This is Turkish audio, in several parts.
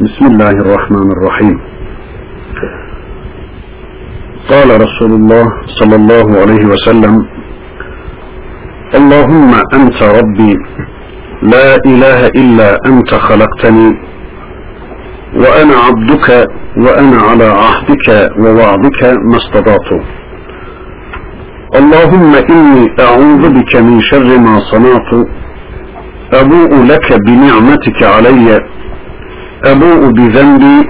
بسم الله الرحمن الرحيم. قال رسول الله صلى الله عليه وسلم اللهم أنت ربي لا إله إلا أنت خلقتني وأنا عبدك وأنا على عهدك ووعدك ما استطعت. اللهم إني أعوذ بك من شر ما صنعت أبوء لك بنعمتك علي أبوء بذنبي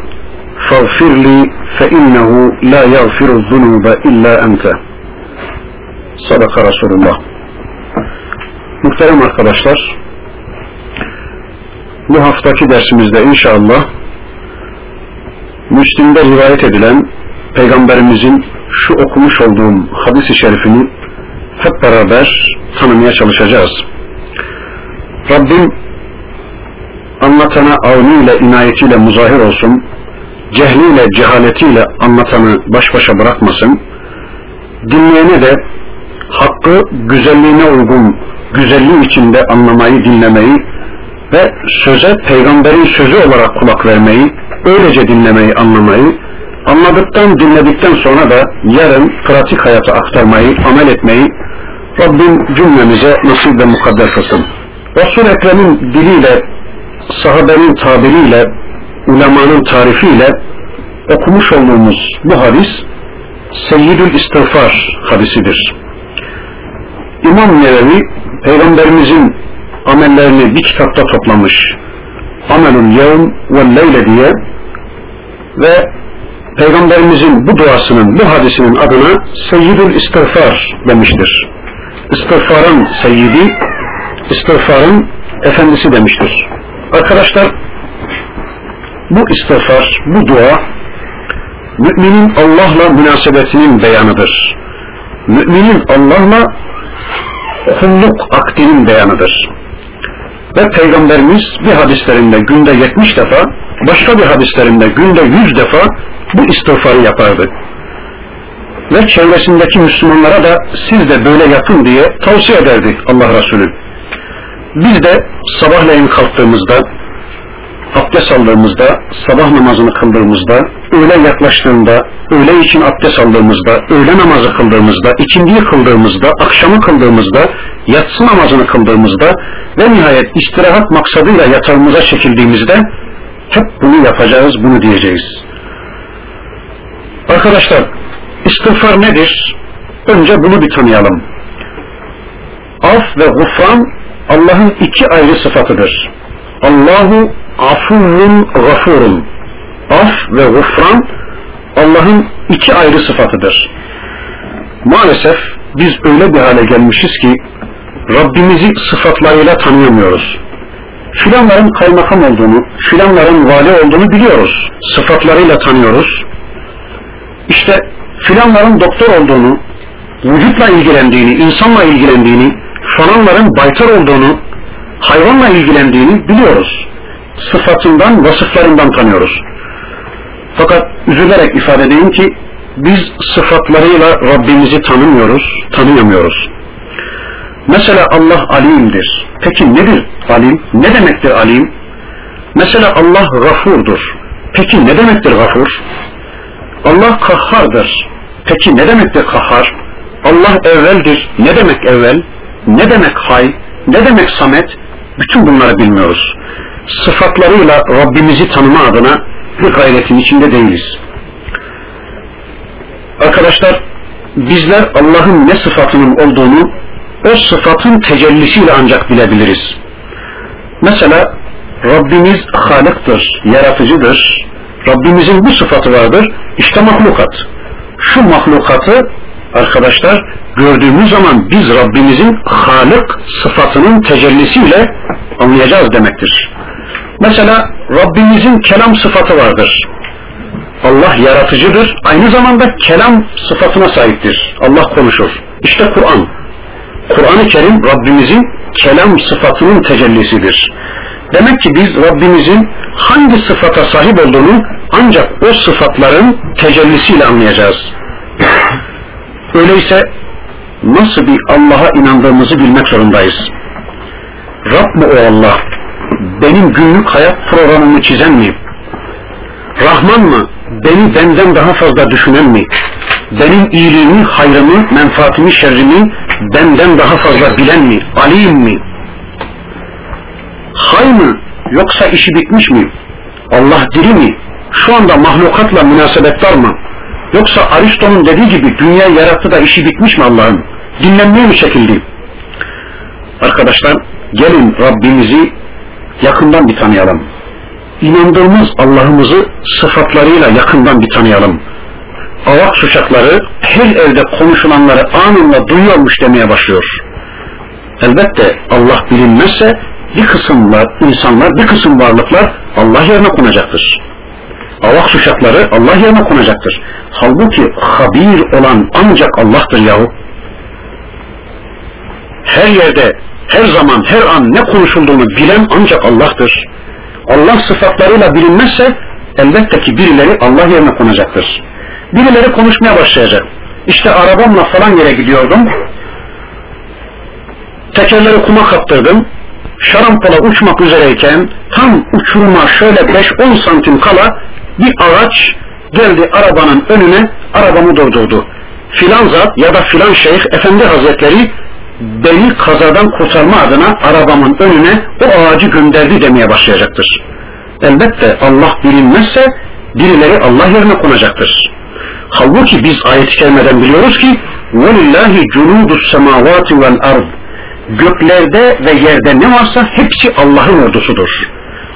فاغفر لي فإنه لا يغفر الذنوب إلا أنت صدق رسول الله Muhterem arkadaşlar, bu haftaki dersimizde inşallah Müslim'de rivayet edilen Peygamberimizin şu okumuş olduğum hadis-i şerifini hep beraber tanımaya çalışacağız. Rabbim anlatana avniyle, inayetiyle muzahir olsun, cehliyle, cehaletiyle anlatanı baş başa bırakmasın, dinleyene de hakkı güzelliğine uygun, güzelliği içinde anlamayı, dinlemeyi ve söze peygamberin sözü olarak kulak vermeyi, öylece dinlemeyi, anlamayı, anladıktan, dinledikten sonra da yarın pratik hayata aktarmayı, amel etmeyi Rabbim cümlemize nasip ve mukadder kılsın. Resul-i Ekrem'in diliyle, sahabenin tabiriyle, ulemanın tarifiyle okumuş olduğumuz bu hadis Seyyidül İstiğfar hadisidir. İmam Nevevi Peygamberimizin amellerini bir kitapta toplamış. Amelun yevm ve leyle diye ve Peygamberimizin bu duasının, bu hadisinin adına Seyyidül İstiğfar demiştir. İstiğfarın seyyidi, istiğfarın efendisi demiştir. Arkadaşlar bu istiğfar, bu dua müminin Allah'la münasebetinin beyanıdır. Müminin Allah'la kulluk akdinin beyanıdır. Ve Peygamberimiz bir hadislerinde günde 70 defa, başka bir hadislerinde günde 100 defa bu istiğfarı yapardı. Ve çevresindeki Müslümanlara da siz de böyle yapın diye tavsiye ederdi Allah Resulü. Biz de sabahleyin kalktığımızda, abdest aldığımızda, sabah namazını kıldığımızda, öğle yaklaştığında, öğle için abdest aldığımızda, öğle namazı kıldığımızda, ikindiyi kıldığımızda, akşamı kıldığımızda, yatsı namazını kıldığımızda ve nihayet istirahat maksadıyla yatağımıza çekildiğimizde hep bunu yapacağız, bunu diyeceğiz. Arkadaşlar, istiğfar nedir? Önce bunu bir tanıyalım. Af ve gufran Allah'ın iki ayrı sıfatıdır. Allahu afurun gafurun. Af ve gufran Allah'ın iki ayrı sıfatıdır. Maalesef biz öyle bir hale gelmişiz ki Rabbimizi sıfatlarıyla tanıyamıyoruz. Filanların kaymakam olduğunu, filanların vali olduğunu biliyoruz. Sıfatlarıyla tanıyoruz. İşte filanların doktor olduğunu, vücutla ilgilendiğini, insanla ilgilendiğini, falanların baytar olduğunu, hayvanla ilgilendiğini biliyoruz. Sıfatından, vasıflarından tanıyoruz. Fakat üzülerek ifade edeyim ki biz sıfatlarıyla Rabbimizi tanımıyoruz, tanıyamıyoruz. Mesela Allah alimdir. Peki nedir alim? Ne demektir alim? Mesela Allah gafurdur. Peki ne demektir gafur? Allah kahhardır. Peki ne demektir kahhar? Allah evveldir. Ne demek evvel? Ne demek hay? Ne demek samet? Bütün bunları bilmiyoruz. Sıfatlarıyla Rabbimizi tanıma adına bir gayretin içinde değiliz. Arkadaşlar bizler Allah'ın ne sıfatının olduğunu o sıfatın tecellisiyle ancak bilebiliriz. Mesela Rabbimiz Halık'tır, yaratıcıdır. Rabbimizin bu sıfatı vardır. İşte mahlukat. Şu mahlukatı arkadaşlar gördüğümüz zaman biz Rabbimizin Halık sıfatının tecellisiyle anlayacağız demektir. Mesela Rabbimizin kelam sıfatı vardır. Allah yaratıcıdır. Aynı zamanda kelam sıfatına sahiptir. Allah konuşur. İşte Kur'an. Kur'an-ı Kerim Rabbimizin kelam sıfatının tecellisidir. Demek ki biz Rabbimizin hangi sıfata sahip olduğunu ancak o sıfatların tecellisiyle anlayacağız. Öyleyse nasıl bir Allah'a inandığımızı bilmek zorundayız. Rab mı o Allah? Benim günlük hayat programımı çizen mi? Rahman mı? Beni benden daha fazla düşünen mi? Benim iyiliğimi, hayrımı, menfaatimi, şerrimi benden daha fazla bilen mi? Alim mi? Hay mı? Yoksa işi bitmiş mi? Allah diri mi? Şu anda mahlukatla münasebetler mı? Yoksa Aristo'nun dediği gibi dünya yarattı da işi bitmiş mi Allah'ın? Dinlenmeye mi çekildi? Arkadaşlar gelin Rabbimizi yakından bir tanıyalım. İnandığımız Allah'ımızı sıfatlarıyla yakından bir tanıyalım. Avak suçakları her evde konuşulanları anında duyuyormuş demeye başlıyor. Elbette Allah bilinmezse bir kısımlar insanlar, bir kısım varlıklar Allah yerine konacaktır. Avak suçakları Allah yerine konacaktır. Halbuki habir olan ancak Allah'tır yahu. Her yerde, her zaman, her an ne konuşulduğunu bilen ancak Allah'tır. Allah sıfatlarıyla bilinmezse elbette ki birileri Allah yerine konacaktır. Birileri konuşmaya başlayacak. İşte arabamla falan yere gidiyordum. Tekerleri kuma kaptırdım. Şarampola uçmak üzereyken tam uçuruma şöyle 5-10 santim kala bir ağaç geldi arabanın önüne arabamı durdurdu. Filan zat ya da filan şeyh efendi hazretleri beni kazadan kurtarma adına arabamın önüne o ağacı gönderdi demeye başlayacaktır. Elbette Allah bilinmezse birileri Allah yerine konacaktır. Halbuki biz ayet-i kerimeden biliyoruz ki وَلِلَّهِ جُنُودُ السَّمَاوَاتِ وَالْاَرْضِ Göklerde ve yerde ne varsa hepsi Allah'ın ordusudur.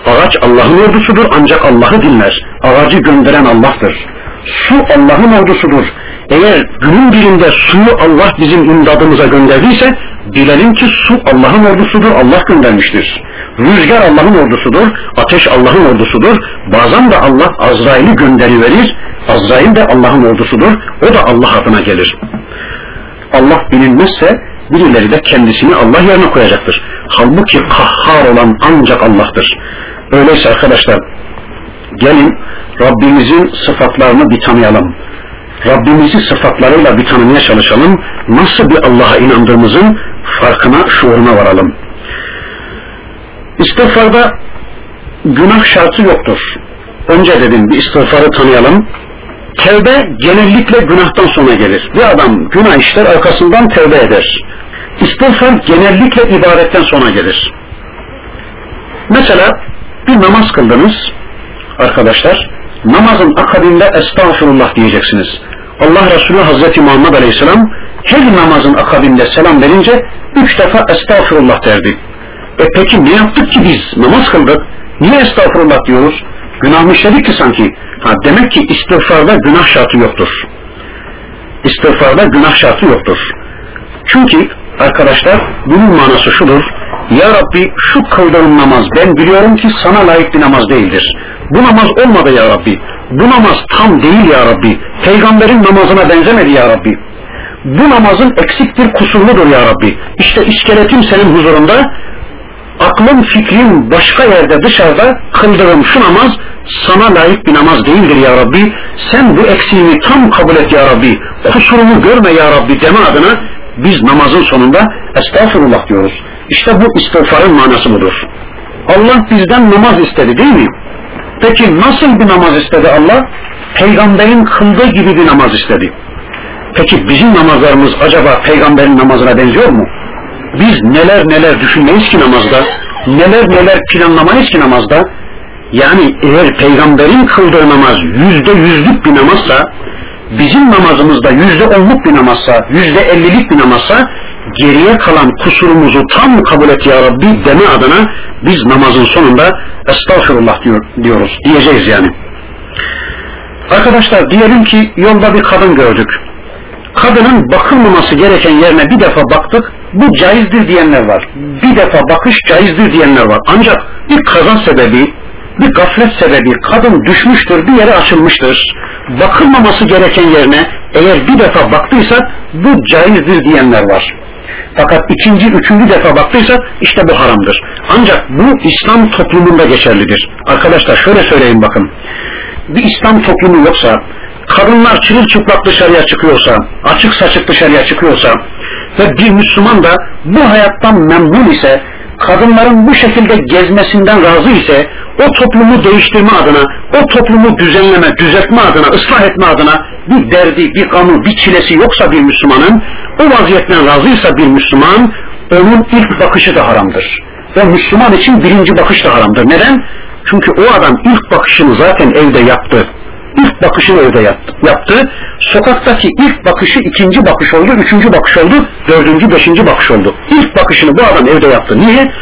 Ağaç Allah'ın ordusudur ancak Allah'ı dinler. Ağacı gönderen Allah'tır. Su Allah'ın ordusudur. Eğer günün birinde suyu Allah bizim imdadımıza gönderdiyse bilelim ki su Allah'ın ordusudur, Allah göndermiştir. Rüzgar Allah'ın ordusudur, ateş Allah'ın ordusudur. Bazen de Allah Azrail'i gönderiverir. Azrail de Allah'ın ordusudur. O da Allah adına gelir. Allah bilinmezse birileri de kendisini Allah yerine koyacaktır. Halbuki kahhar olan ancak Allah'tır. Öyleyse arkadaşlar gelin Rabbimizin sıfatlarını bir tanıyalım. Rabbimizi sıfatlarıyla bir tanımaya çalışalım. Nasıl bir Allah'a inandığımızın farkına, şuuruna varalım. İstiğfarda günah şartı yoktur. Önce dedim bir istiğfarı tanıyalım. Tevbe genellikle günahtan sonra gelir. Bir adam günah işler arkasından tevbe eder. İstiğfar genellikle ibadetten sonra gelir. Mesela bir namaz kıldınız arkadaşlar. Namazın akabinde estağfurullah diyeceksiniz. Allah Resulü Hazreti Muhammed Aleyhisselam her namazın akabinde selam verince üç defa estağfurullah derdi. E peki ne yaptık ki biz? Namaz kıldık. Niye estağfurullah diyoruz? Günah işledik ki sanki? Ha, demek ki istiğfarda günah şartı yoktur. İstiğfarda günah şartı yoktur. Çünkü arkadaşlar bunun manası şudur. Ya Rabbi şu kıldığım namaz ben biliyorum ki sana layık bir namaz değildir. Bu namaz olmadı ya Rabbi. Bu namaz tam değil ya Rabbi. Peygamberin namazına benzemedi ya Rabbi. Bu namazın eksiktir, kusurludur ya Rabbi. İşte iskeletim senin huzurunda, aklım, fikrim başka yerde dışarıda kıldığım şu namaz sana layık bir namaz değildir ya Rabbi. Sen bu eksiğimi tam kabul et ya Rabbi. Kusurumu görme ya Rabbi deme adına biz namazın sonunda estağfurullah diyoruz. İşte bu istiğfarın manası budur. Allah bizden namaz istedi değil mi? Peki nasıl bir namaz istedi Allah? Peygamberin kıldığı gibi bir namaz istedi. Peki bizim namazlarımız acaba peygamberin namazına benziyor mu? Biz neler neler düşünmeyiz ki namazda, neler neler planlamayız ki namazda. Yani eğer peygamberin kıldığı namaz yüzde yüzlük bir namazsa, bizim namazımızda yüzde onluk bir namazsa, yüzde ellilik bir namazsa, geriye kalan kusurumuzu tam kabul et ya Rabbi deme adına biz namazın sonunda estağfurullah diyor, diyoruz, diyeceğiz yani. Arkadaşlar diyelim ki yolda bir kadın gördük. Kadının bakılmaması gereken yerine bir defa baktık, bu caizdir diyenler var. Bir defa bakış caizdir diyenler var. Ancak bir kaza sebebi, bir gaflet sebebi kadın düşmüştür, bir yere açılmıştır. Bakılmaması gereken yerine eğer bir defa baktıysa bu caizdir diyenler var. Fakat ikinci, üçüncü defa baktıysa işte bu haramdır. Ancak bu İslam toplumunda geçerlidir. Arkadaşlar şöyle söyleyeyim bakın. Bir İslam toplumu yoksa, kadınlar çırılçıplak dışarıya çıkıyorsa, açık saçık dışarıya çıkıyorsa ve bir Müslüman da bu hayattan memnun ise, kadınların bu şekilde gezmesinden razı ise o toplumu değiştirme adına, o toplumu düzenleme, düzeltme adına, ıslah etme adına bir derdi, bir gamı, bir çilesi yoksa bir Müslümanın, o vaziyetten razıysa bir Müslüman, onun ilk bakışı da haramdır. Ve Müslüman için birinci bakış da haramdır. Neden? Çünkü o adam ilk bakışını zaten evde yaptı. İlk bakışını evde yaptı. Sokaktaki ilk bakışı ikinci bakış oldu, üçüncü bakış oldu, dördüncü, beşinci bakış oldu. İlk bakışını bu adam evde yaptı. Niye?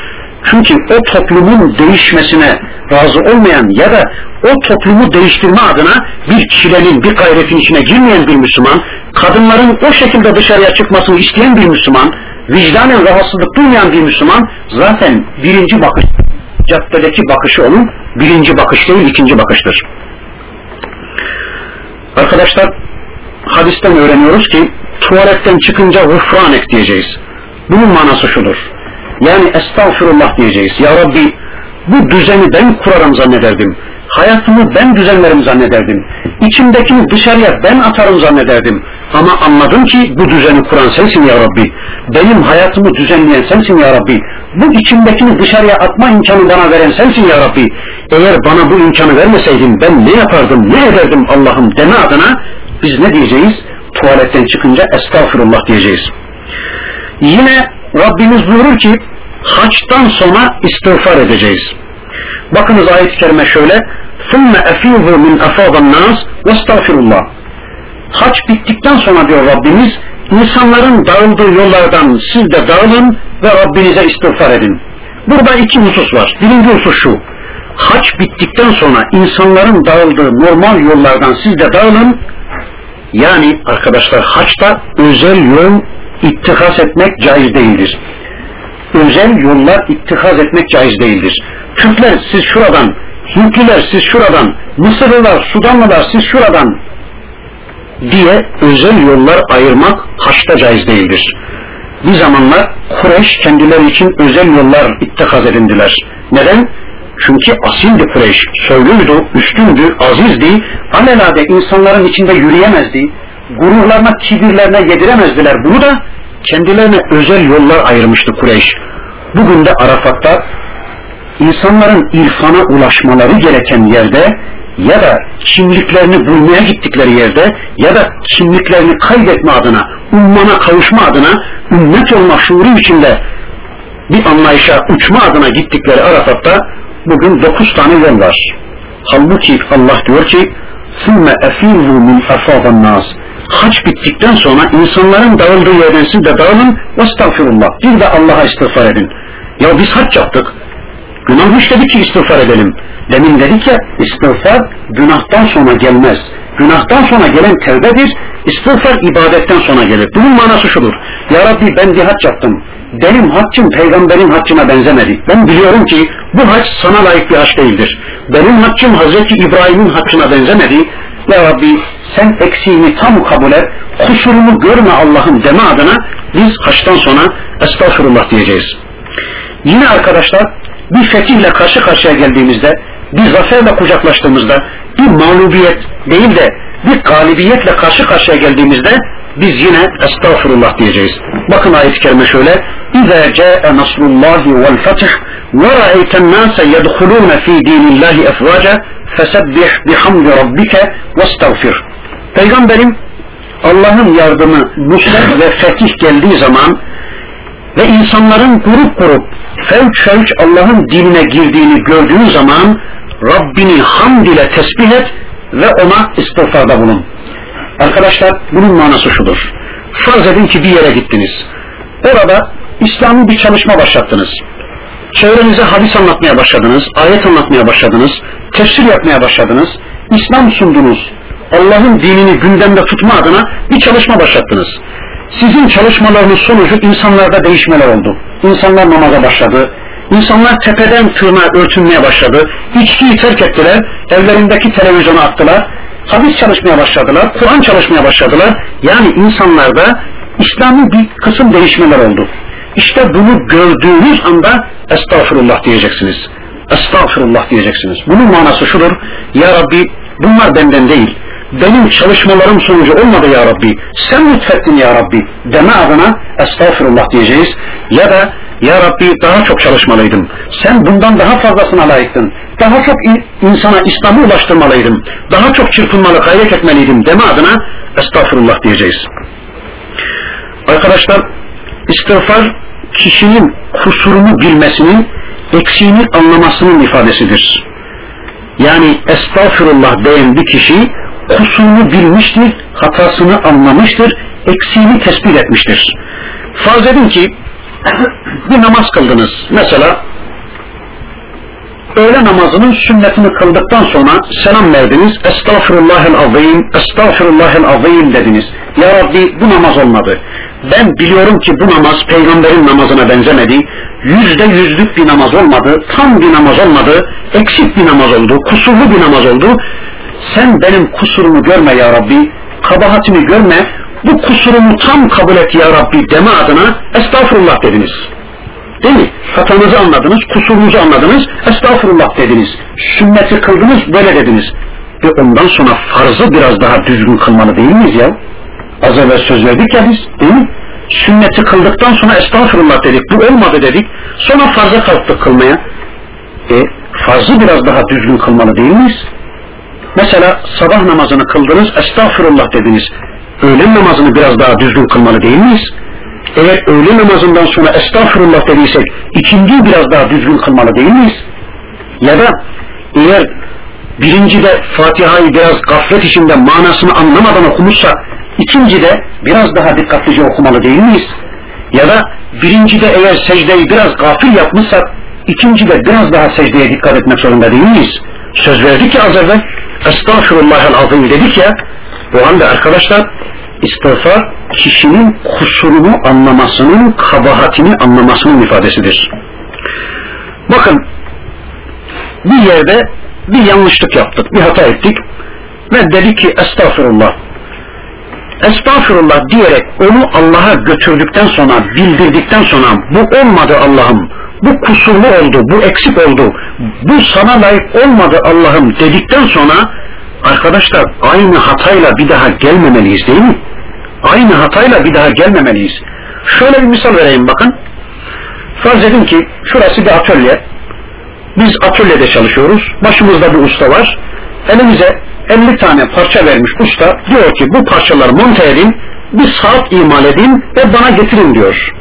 Çünkü o toplumun değişmesine razı olmayan ya da o toplumu değiştirme adına bir çilenin, bir gayretin içine girmeyen bir Müslüman, kadınların o şekilde dışarıya çıkmasını isteyen bir Müslüman, vicdanen rahatsızlık duymayan bir Müslüman zaten birinci bakış, caddedeki bakışı onun birinci bakış değil ikinci bakıştır. Arkadaşlar hadisten öğreniyoruz ki tuvaletten çıkınca gufranek diyeceğiz. Bunun manası şudur. Yani estağfurullah diyeceğiz. Ya Rabbi bu düzeni ben kurarım zannederdim. Hayatımı ben düzenlerim zannederdim. İçimdekini dışarıya ben atarım zannederdim. Ama anladım ki bu düzeni kuran sensin ya Rabbi. Benim hayatımı düzenleyen sensin ya Rabbi. Bu içimdekini dışarıya atma imkanı bana veren sensin ya Rabbi. Eğer bana bu imkanı vermeseydin ben ne yapardım, ne ederdim Allah'ım deme adına biz ne diyeceğiz? Tuvaletten çıkınca estağfurullah diyeceğiz. Yine Rabbimiz buyurur ki haçtan sonra istiğfar edeceğiz. Bakınız ayet-i kerime şöyle ثُمَّ اَفِيهُ مِنْ اَفَاضَ النَّاسِ وَاسْتَغْفِرُ اللّٰهِ Haç bittikten sonra diyor Rabbimiz insanların dağıldığı yollardan siz de dağılın ve Rabbinize istiğfar edin. Burada iki husus var. Birinci husus şu. Haç bittikten sonra insanların dağıldığı normal yollardan siz de dağılın. Yani arkadaşlar haçta özel yol ittihas etmek caiz değildir. Özel yollar ittihaz etmek caiz değildir. Türkler siz şuradan, Hintliler siz şuradan, Mısırlılar, Sudanlılar siz şuradan diye özel yollar ayırmak haçta caiz değildir. Bir zamanlar Kureyş kendileri için özel yollar ittihaz edindiler. Neden? Çünkü asildi Kureyş, soyluydu, üstündü, azizdi, alelade insanların içinde yürüyemezdi, gururlarına, kibirlerine yediremezdiler. Bunu da kendilerine özel yollar ayırmıştı Kureyş. Bugün de Arafat'ta insanların irfana ulaşmaları gereken yerde ya da kimliklerini bulmaya gittikleri yerde ya da kimliklerini kaybetme adına, ummana kavuşma adına, ümmet olma şuuru içinde bir anlayışa uçma adına gittikleri Arafat'ta bugün dokuz tane yol var. Halbuki Allah diyor ki ثُمَّ اَفِيرُوا مِنْ اَفَاضَ النَّاسِ Haç bittikten sonra insanların dağıldığı yerden siz de dağılın estağfirullah. Bir de Allah'a istiğfar edin. Ya biz haç yaptık. Günah işledik ki istiğfar edelim. Demin dedik ya istiğfar günahtan sonra gelmez. Günahtan sonra gelen tevbedir. İstiğfar ibadetten sonra gelir. Bunun manası şudur. Ya Rabbi ben bir haç yaptım. Benim haccım peygamberin haccına benzemedi. Ben biliyorum ki bu hac sana layık bir hac değildir. Benim haccım Hazreti İbrahim'in haccına benzemedi. Ya Rabbi sen eksiğini tam kabul et, kusurumu görme Allah'ım deme adına biz haçtan sonra estağfurullah diyeceğiz. Yine arkadaşlar bir fetihle karşı karşıya geldiğimizde, bir zaferle kucaklaştığımızda, bir mağlubiyet değil de bir galibiyetle karşı karşıya geldiğimizde biz yine estağfurullah diyeceğiz. Bakın ayet-i kerime şöyle. İzâ câe nasrullâhi vel fetih ve ra'eyten nâse yedhulûne fî dînillâhi efvâce fesebbih bihamdi rabbike ve estağfir. Peygamberim Allah'ın yardımı, nusret ve fetih geldiği zaman ve insanların grup grup fevç fevç Allah'ın dinine girdiğini gördüğün zaman Rabbini hamd ile tesbih et ve ona istiğfarda bulun. Arkadaşlar bunun manası şudur. Farz edin ki bir yere gittiniz. Orada İslami bir çalışma başlattınız. Çevrenize hadis anlatmaya başladınız, ayet anlatmaya başladınız, tefsir yapmaya başladınız, İslam sundunuz, Allah'ın dinini gündemde tutma adına bir çalışma başlattınız. Sizin çalışmalarınız sonucu insanlarda değişmeler oldu. İnsanlar namaza başladı, İnsanlar tepeden tırnağa örtünmeye başladı. İçkiyi terk ettiler. Evlerindeki televizyonu attılar. Hadis çalışmaya başladılar. Kur'an çalışmaya başladılar. Yani insanlarda İslami bir kısım değişmeler oldu. İşte bunu gördüğünüz anda estağfurullah diyeceksiniz. Estağfurullah diyeceksiniz. Bunun manası şudur. Ya Rabbi bunlar benden değil. Benim çalışmalarım sonucu olmadı ya Rabbi. Sen lütfettin ya Rabbi deme adına estağfurullah diyeceğiz. Ya da Ya Rabbi daha çok çalışmalıydım. Sen bundan daha fazlasına layıktın. Daha çok insana İslam'ı ulaştırmalıydım. Daha çok çırpınmalı gayret etmeliydim deme adına estağfurullah diyeceğiz. Arkadaşlar istiğfar kişinin kusurunu bilmesinin eksiğini anlamasının ifadesidir. Yani estağfurullah diyen bir kişi kusurunu bilmiştir, hatasını anlamıştır, eksiğini tespit etmiştir. Farz edin ki bir namaz kıldınız. Mesela öğle namazının sünnetini kıldıktan sonra selam verdiniz. Estağfirullahel azim, estağfirullahel azim dediniz. Ya Rabbi bu namaz olmadı. Ben biliyorum ki bu namaz peygamberin namazına benzemedi. Yüzde yüzlük bir namaz olmadı. Tam bir namaz olmadı. Eksik bir namaz oldu. Kusurlu bir namaz oldu. Sen benim kusurumu görme ya Rabbi. Kabahatimi görme. Bu kusurumu tam kabul et ya Rabbi deme adına estağfurullah dediniz. Değil mi? Hatanızı anladınız, kusurunuzu anladınız, estağfurullah dediniz. Sünneti kıldınız, böyle dediniz. Ve ondan sonra farzı biraz daha düzgün kılmalı değil miyiz ya? Az evvel söz verdik ya biz, değil mi? Sünneti kıldıktan sonra estağfurullah dedik, bu olmadı dedik. Sonra farza kalktık kılmaya. E, farzı biraz daha düzgün kılmalı değil miyiz? Mesela sabah namazını kıldınız, estağfurullah dediniz. Öğlen namazını biraz daha düzgün kılmalı değil miyiz? Eğer öğle namazından sonra estağfurullah dediysek ikinciyi biraz daha düzgün kılmalı değil miyiz? Ya da eğer birincide Fatiha'yı biraz gaflet içinde manasını anlamadan okumuşsak ikincide biraz daha dikkatlice okumalı değil miyiz? Ya da birincide eğer secdeyi biraz gafil yapmışsak ikincide biraz daha secdeye dikkat etmek zorunda değil miyiz? Söz verdik ya az evvel estağfirullahel azim dedik ya o halde arkadaşlar istiğfar kişinin kusurunu anlamasının, kabahatini anlamasının ifadesidir. Bakın bir yerde bir yanlışlık yaptık, bir hata ettik ve dedik ki estağfurullah. Estağfurullah diyerek onu Allah'a götürdükten sonra, bildirdikten sonra bu olmadı Allah'ım, bu kusurlu oldu, bu eksik oldu, bu sana layık olmadı Allah'ım dedikten sonra arkadaşlar aynı hatayla bir daha gelmemeliyiz değil mi? Aynı hatayla bir daha gelmemeliyiz. Şöyle bir misal vereyim bakın. Farz edin ki şurası bir atölye. Biz atölyede çalışıyoruz. Başımızda bir usta var. Elimize 50 tane parça vermiş usta. Diyor ki bu parçaları monte edin, bir saat imal edin ve bana getirin diyor.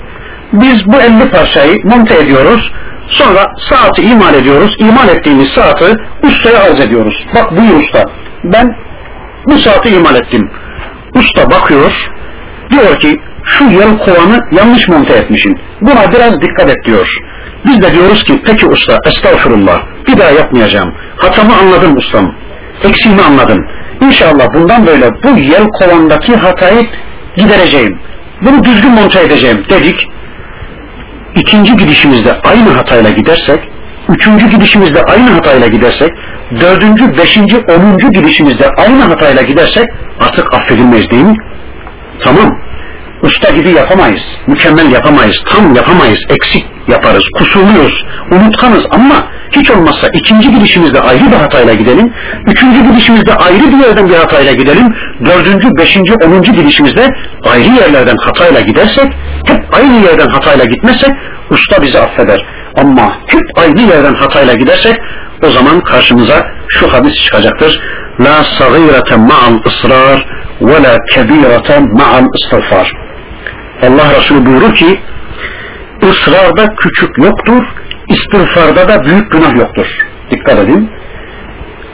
Biz bu 50 parçayı monte ediyoruz. Sonra saati imal ediyoruz. İmal ettiğimiz saati ustaya arz ediyoruz. Bak buyur usta. Ben bu saati imal ettim. Usta bakıyor, diyor ki şu yel kovanı yanlış monte etmişsin. Buna biraz dikkat et diyor. Biz de diyoruz ki peki usta estağfurullah bir daha yapmayacağım. Hatamı anladım ustam. Eksiğimi anladım. İnşallah bundan böyle bu yel kovandaki hatayı gidereceğim. Bunu düzgün monte edeceğim dedik. İkinci gidişimizde aynı hatayla gidersek, üçüncü gidişimizde aynı hatayla gidersek, dördüncü, beşinci, onuncu gidişimizde aynı hatayla gidersek artık affedilmeyiz değil mi? Tamam. Usta gibi yapamayız, mükemmel yapamayız, tam yapamayız, eksik yaparız, kusurluyuz, unutkanız ama hiç olmazsa ikinci gidişimizde ayrı bir hatayla gidelim, üçüncü gidişimizde ayrı bir yerden bir hatayla gidelim, dördüncü, beşinci, onuncu gidişimizde ayrı yerlerden hatayla gidersek, hep aynı yerden hatayla gitmezsek usta bizi affeder. Ama hep aynı yerden hatayla gidersek o zaman karşımıza şu hadis çıkacaktır. La sagirete ma'al ısrar ve la kebirete ma'al istiğfar. Allah Resulü buyurur ki ısrarda küçük yoktur, istiğfarda da büyük günah yoktur. Dikkat edin.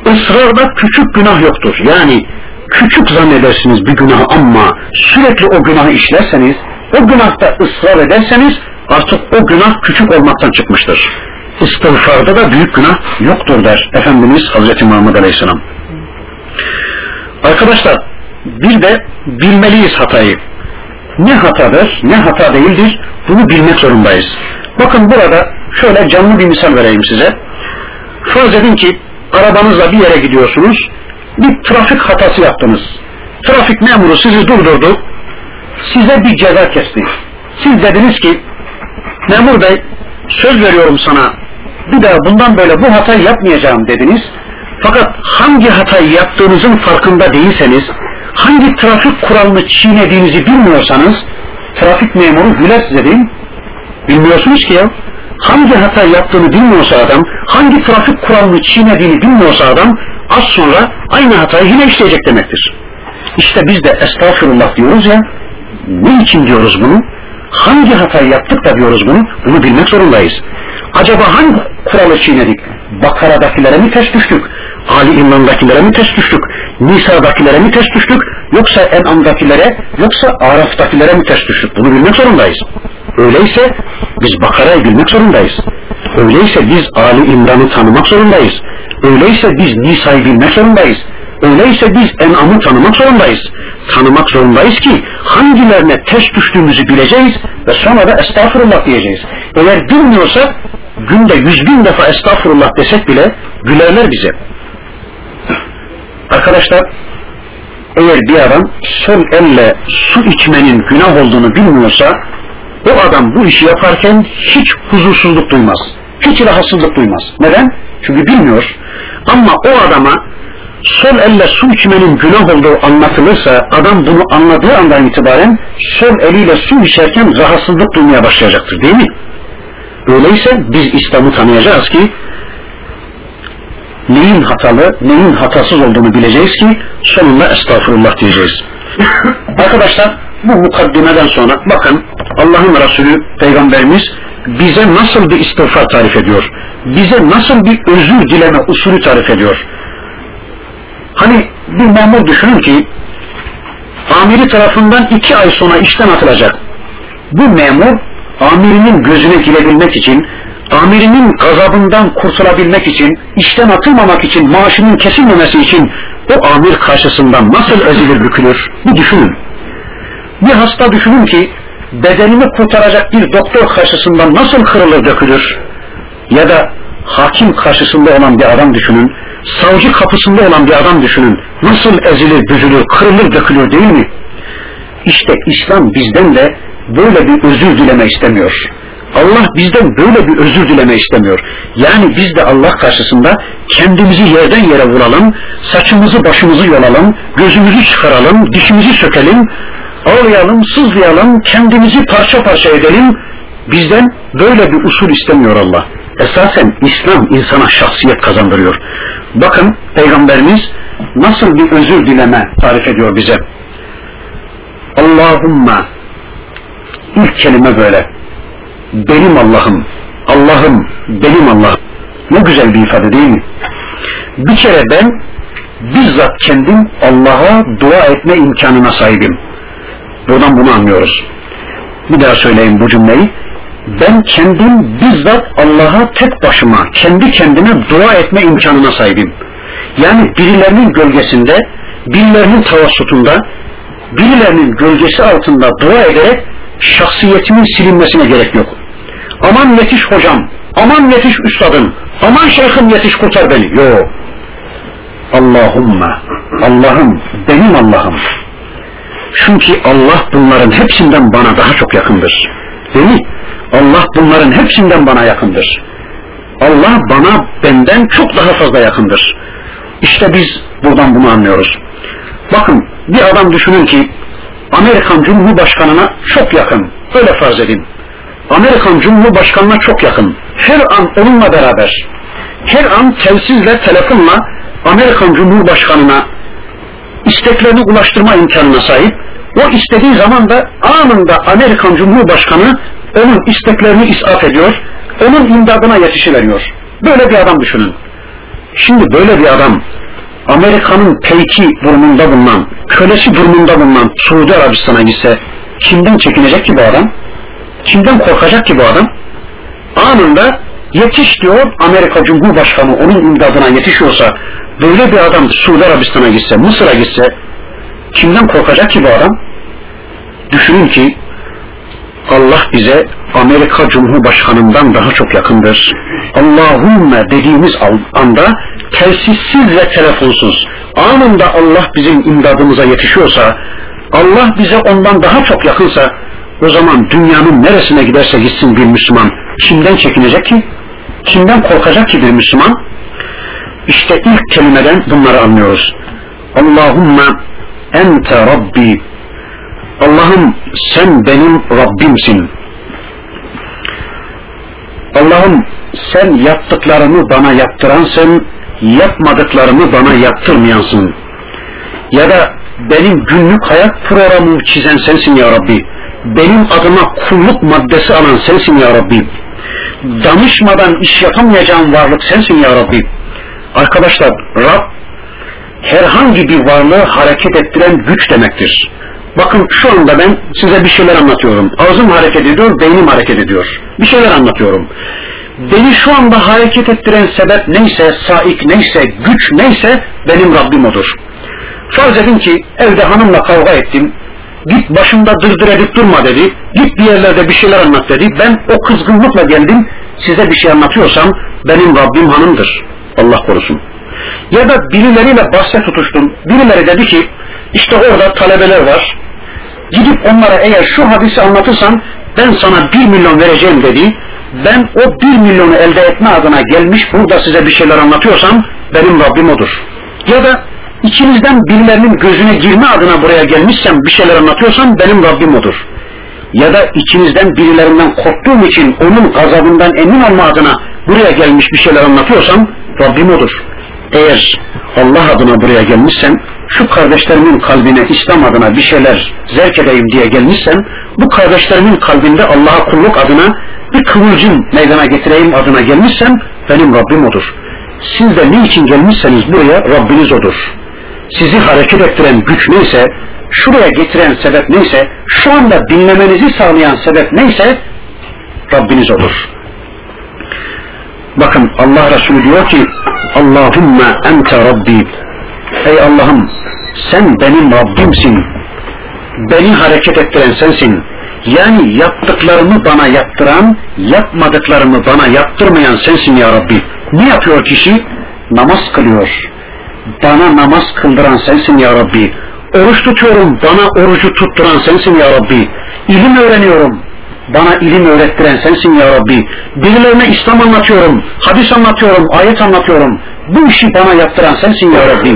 Israrda küçük günah yoktur. Yani küçük zannedersiniz bir günah ama sürekli o günahı işlerseniz, o günahta ısrar ederseniz artık o günah küçük olmaktan çıkmıştır. İstiğfarda da büyük günah yoktur der Efendimiz Hazreti Muhammed Aleyhisselam. Arkadaşlar bir de bilmeliyiz hatayı. Ne hatadır, ne hata değildir bunu bilmek zorundayız. Bakın burada şöyle canlı bir misal vereyim size. Farz edin ki arabanızla bir yere gidiyorsunuz, bir trafik hatası yaptınız. Trafik memuru sizi durdurdu, size bir ceza kesti. Siz dediniz ki, memur bey söz veriyorum sana bir daha bundan böyle bu hatayı yapmayacağım dediniz. Fakat hangi hatayı yaptığınızın farkında değilseniz, hangi trafik kuralını çiğnediğinizi bilmiyorsanız, trafik memuru güler size değil Bilmiyorsunuz ki ya. Hangi hata yaptığını bilmiyorsa adam, hangi trafik kuralını çiğnediğini bilmiyorsa adam, az sonra aynı hatayı yine işleyecek demektir. İşte biz de estağfurullah diyoruz ya, ne için diyoruz bunu? Hangi hatayı yaptık da diyoruz bunu? Bunu bilmek zorundayız. Acaba hangi kuralı çiğnedik? Bakara'dakilere mi ters düştük? Ali İmran'dakilere mi ters düştük? Nisa'dakilere mi ters düştük? Yoksa En'am'dakilere, yoksa Araf'takilere mi ters düştük? Bunu bilmek zorundayız. Öyleyse biz Bakara'yı bilmek zorundayız. Öyleyse biz Ali İmran'ı tanımak zorundayız. Öyleyse biz Nisa'yı bilmek zorundayız. Öyleyse biz En'am'ı tanımak zorundayız. Tanımak zorundayız ki hangilerine ters düştüğümüzü bileceğiz ve sonra da estağfurullah diyeceğiz. Eğer bilmiyorsak günde yüz bin defa estağfurullah desek bile gülerler bize. Arkadaşlar eğer bir adam sol elle su içmenin günah olduğunu bilmiyorsa o adam bu işi yaparken hiç huzursuzluk duymaz. Hiç rahatsızlık duymaz. Neden? Çünkü bilmiyor. Ama o adama sol elle su içmenin günah olduğu anlatılırsa adam bunu anladığı andan itibaren sol eliyle su içerken rahatsızlık duymaya başlayacaktır değil mi? Öyleyse biz İslam'ı tanıyacağız ki neyin hatalı, neyin hatasız olduğunu bileceğiz ki sonunda estağfurullah diyeceğiz. Arkadaşlar bu mukaddimeden sonra bakın Allah'ın Resulü Peygamberimiz bize nasıl bir istiğfar tarif ediyor? Bize nasıl bir özür dileme usulü tarif ediyor? Hani bir memur düşünün ki amiri tarafından iki ay sonra işten atılacak. Bu memur amirinin gözüne girebilmek için, amirinin gazabından kurtulabilmek için, işten atılmamak için, maaşının kesilmemesi için o amir karşısından nasıl ezilir bükülür? Bir düşünün. Bir hasta düşünün ki bedenini kurtaracak bir doktor karşısından nasıl kırılır dökülür? Ya da hakim karşısında olan bir adam düşünün, savcı kapısında olan bir adam düşünün, nasıl ezilir, büzülür, kırılır, dökülür değil mi? İşte İslam bizden de böyle bir özür dileme istemiyor. Allah bizden böyle bir özür dileme istemiyor. Yani biz de Allah karşısında kendimizi yerden yere vuralım, saçımızı başımızı yolalım, gözümüzü çıkaralım, dişimizi sökelim, ağlayalım, sızlayalım, kendimizi parça parça edelim. Bizden böyle bir usul istemiyor Allah. Esasen İslam insana şahsiyet kazandırıyor. Bakın Peygamberimiz nasıl bir özür dileme tarif ediyor bize. Allahumma ilk kelime böyle. Benim Allah'ım, Allah'ım, benim Allah'ım. Ne güzel bir ifade değil mi? Bir kere ben bizzat kendim Allah'a dua etme imkanına sahibim. Buradan bunu anlıyoruz. Bir daha söyleyeyim bu cümleyi. Ben kendim bizzat Allah'a tek başıma, kendi kendime dua etme imkanına sahibim. Yani birilerinin gölgesinde, birilerinin tavassutunda, birilerinin gölgesi altında dua ederek şahsiyetimin silinmesine gerek yok. Aman yetiş hocam, aman yetiş üstadım, aman şeyhim yetiş kurtar beni. Yok. Allahümme, Allah'ım, benim Allah'ım. Çünkü Allah bunların hepsinden bana daha çok yakındır. Değil mi? Allah bunların hepsinden bana yakındır. Allah bana benden çok daha fazla yakındır. İşte biz buradan bunu anlıyoruz. Bakın bir adam düşünün ki Amerikan Cumhurbaşkanı'na çok yakın. Öyle farz edin. Amerikan Cumhurbaşkanı'na çok yakın. Her an onunla beraber. Her an telsizle, telefonla Amerikan Cumhurbaşkanı'na isteklerini ulaştırma imkanına sahip. O istediği zaman da anında Amerikan Cumhurbaşkanı onun isteklerini isaf ediyor, onun imdadına yetişiveriyor. Böyle bir adam düşünün. Şimdi böyle bir adam Amerika'nın peyki durumunda bulunan, kölesi durumunda bulunan Suudi Arabistan'a gitse kimden çekinecek ki bu adam? Kimden korkacak ki bu adam? Anında yetiş diyor Amerika Cumhurbaşkanı onun imdadına yetişiyorsa böyle bir adam Suudi Arabistan'a gitse, Mısır'a gitse kimden korkacak ki bu adam? Düşünün ki Allah bize Amerika Cumhurbaşkanı'ndan daha çok yakındır. Allahümme dediğimiz anda telsizsiz ve telefonsuz anında Allah bizim imdadımıza yetişiyorsa Allah bize ondan daha çok yakınsa o zaman dünyanın neresine giderse gitsin bir Müslüman kimden çekinecek ki? Kimden korkacak ki bir Müslüman? İşte ilk kelimeden bunları anlıyoruz. Allahümme ente Rabbi Allah'ım sen benim Rabbimsin. Allah'ım sen yaptıklarımı bana yaptıransın, yapmadıklarımı bana yaptırmayansın. Ya da benim günlük hayat programımı çizen sensin ya Rabbi. Benim adıma kulluk maddesi alan sensin ya Rabbi. Danışmadan iş yapamayacağım varlık sensin ya Rabbi. Arkadaşlar Rab herhangi bir varlığı hareket ettiren güç demektir. Bakın şu anda ben size bir şeyler anlatıyorum. Ağzım hareket ediyor, beynim hareket ediyor. Bir şeyler anlatıyorum. Beni şu anda hareket ettiren sebep neyse, saik neyse, güç neyse benim Rabbim odur. Farz edin ki evde hanımla kavga ettim. Git başımda dırdır edip durma dedi. Git bir yerlerde bir şeyler anlat dedi. Ben o kızgınlıkla geldim. Size bir şey anlatıyorsam benim Rabbim hanımdır. Allah korusun. Ya da birileriyle bahse tutuştum. Birileri dedi ki işte orada talebeler var. Gidip onlara eğer şu hadisi anlatırsan ben sana bir milyon vereceğim dedi. Ben o bir milyonu elde etme adına gelmiş burada size bir şeyler anlatıyorsam benim Rabbim odur. Ya da içinizden birilerinin gözüne girme adına buraya gelmişsem bir şeyler anlatıyorsam benim Rabbim odur. Ya da içinizden birilerinden korktuğum için onun gazabından emin olma adına buraya gelmiş bir şeyler anlatıyorsam Rabbim odur. Eğer Allah adına buraya gelmişsem şu kardeşlerimin kalbine İslam adına bir şeyler zerk edeyim diye gelmişsem bu kardeşlerimin kalbinde Allah'a kulluk adına bir kıvılcım meydana getireyim adına gelmişsem benim Rabbim odur. Siz de ne için gelmişseniz buraya Rabbiniz odur. Sizi hareket ettiren güç neyse, şuraya getiren sebep neyse, şu anda dinlemenizi sağlayan sebep neyse Rabbiniz odur. Bakın Allah Resulü diyor ki Allahümme ente Rabbi Ey Allah'ım sen benim Rabbimsin. Beni hareket ettiren sensin. Yani yaptıklarımı bana yaptıran, yapmadıklarımı bana yaptırmayan sensin ya Rabbi. Ne yapıyor kişi? Namaz kılıyor. Bana namaz kıldıran sensin ya Rabbi. Oruç tutuyorum, bana orucu tutturan sensin ya Rabbi. İlim öğreniyorum, bana ilim öğrettiren sensin ya Rabbi. Birilerine İslam anlatıyorum, hadis anlatıyorum, ayet anlatıyorum. Bu işi bana yaptıran sensin ya Rabbi.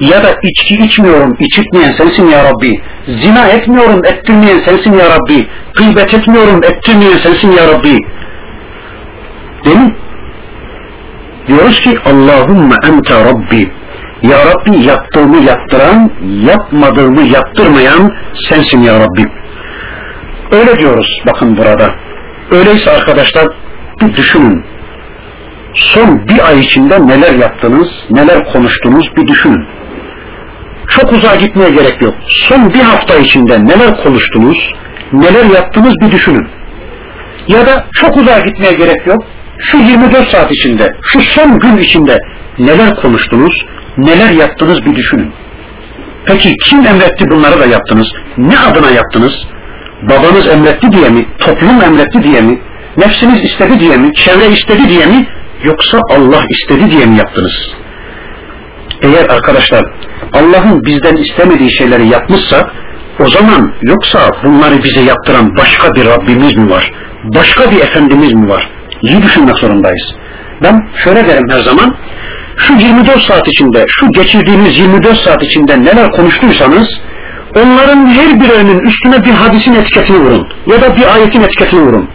Ya da içki içmiyorum, içirtmeyen sensin ya Rabbi. Zina etmiyorum, ettirmeyen sensin ya Rabbi. Gıybet etmiyorum, ettirmeyen sensin ya Rabbi. Değil mi? Diyoruz ki Allahümme ente Rabbi. Ya Rabbi yaptığımı yaptıran, yapmadığımı yaptırmayan sensin ya Rabbi. Öyle diyoruz bakın burada. Öyleyse arkadaşlar bir düşünün. Son bir ay içinde neler yaptınız, neler konuştunuz bir düşünün. Çok uzağa gitmeye gerek yok. Son bir hafta içinde neler konuştunuz, neler yaptınız bir düşünün. Ya da çok uzağa gitmeye gerek yok. Şu 24 saat içinde, şu son gün içinde neler konuştunuz, neler yaptınız bir düşünün. Peki kim emretti bunları da yaptınız? Ne adına yaptınız? Babanız emretti diye mi? Toplum emretti diye mi? Nefsiniz istedi diye mi? Çevre istedi diye mi? Yoksa Allah istedi diye mi yaptınız? Eğer arkadaşlar Allah'ın bizden istemediği şeyleri yapmışsak o zaman yoksa bunları bize yaptıran başka bir Rabbimiz mi var? Başka bir Efendimiz mi var? İyi düşünmek zorundayız. Ben şöyle derim her zaman şu 24 saat içinde, şu geçirdiğimiz 24 saat içinde neler konuştuysanız onların her birinin üstüne bir hadisin etiketini vurun ya da bir ayetin etiketini vurun.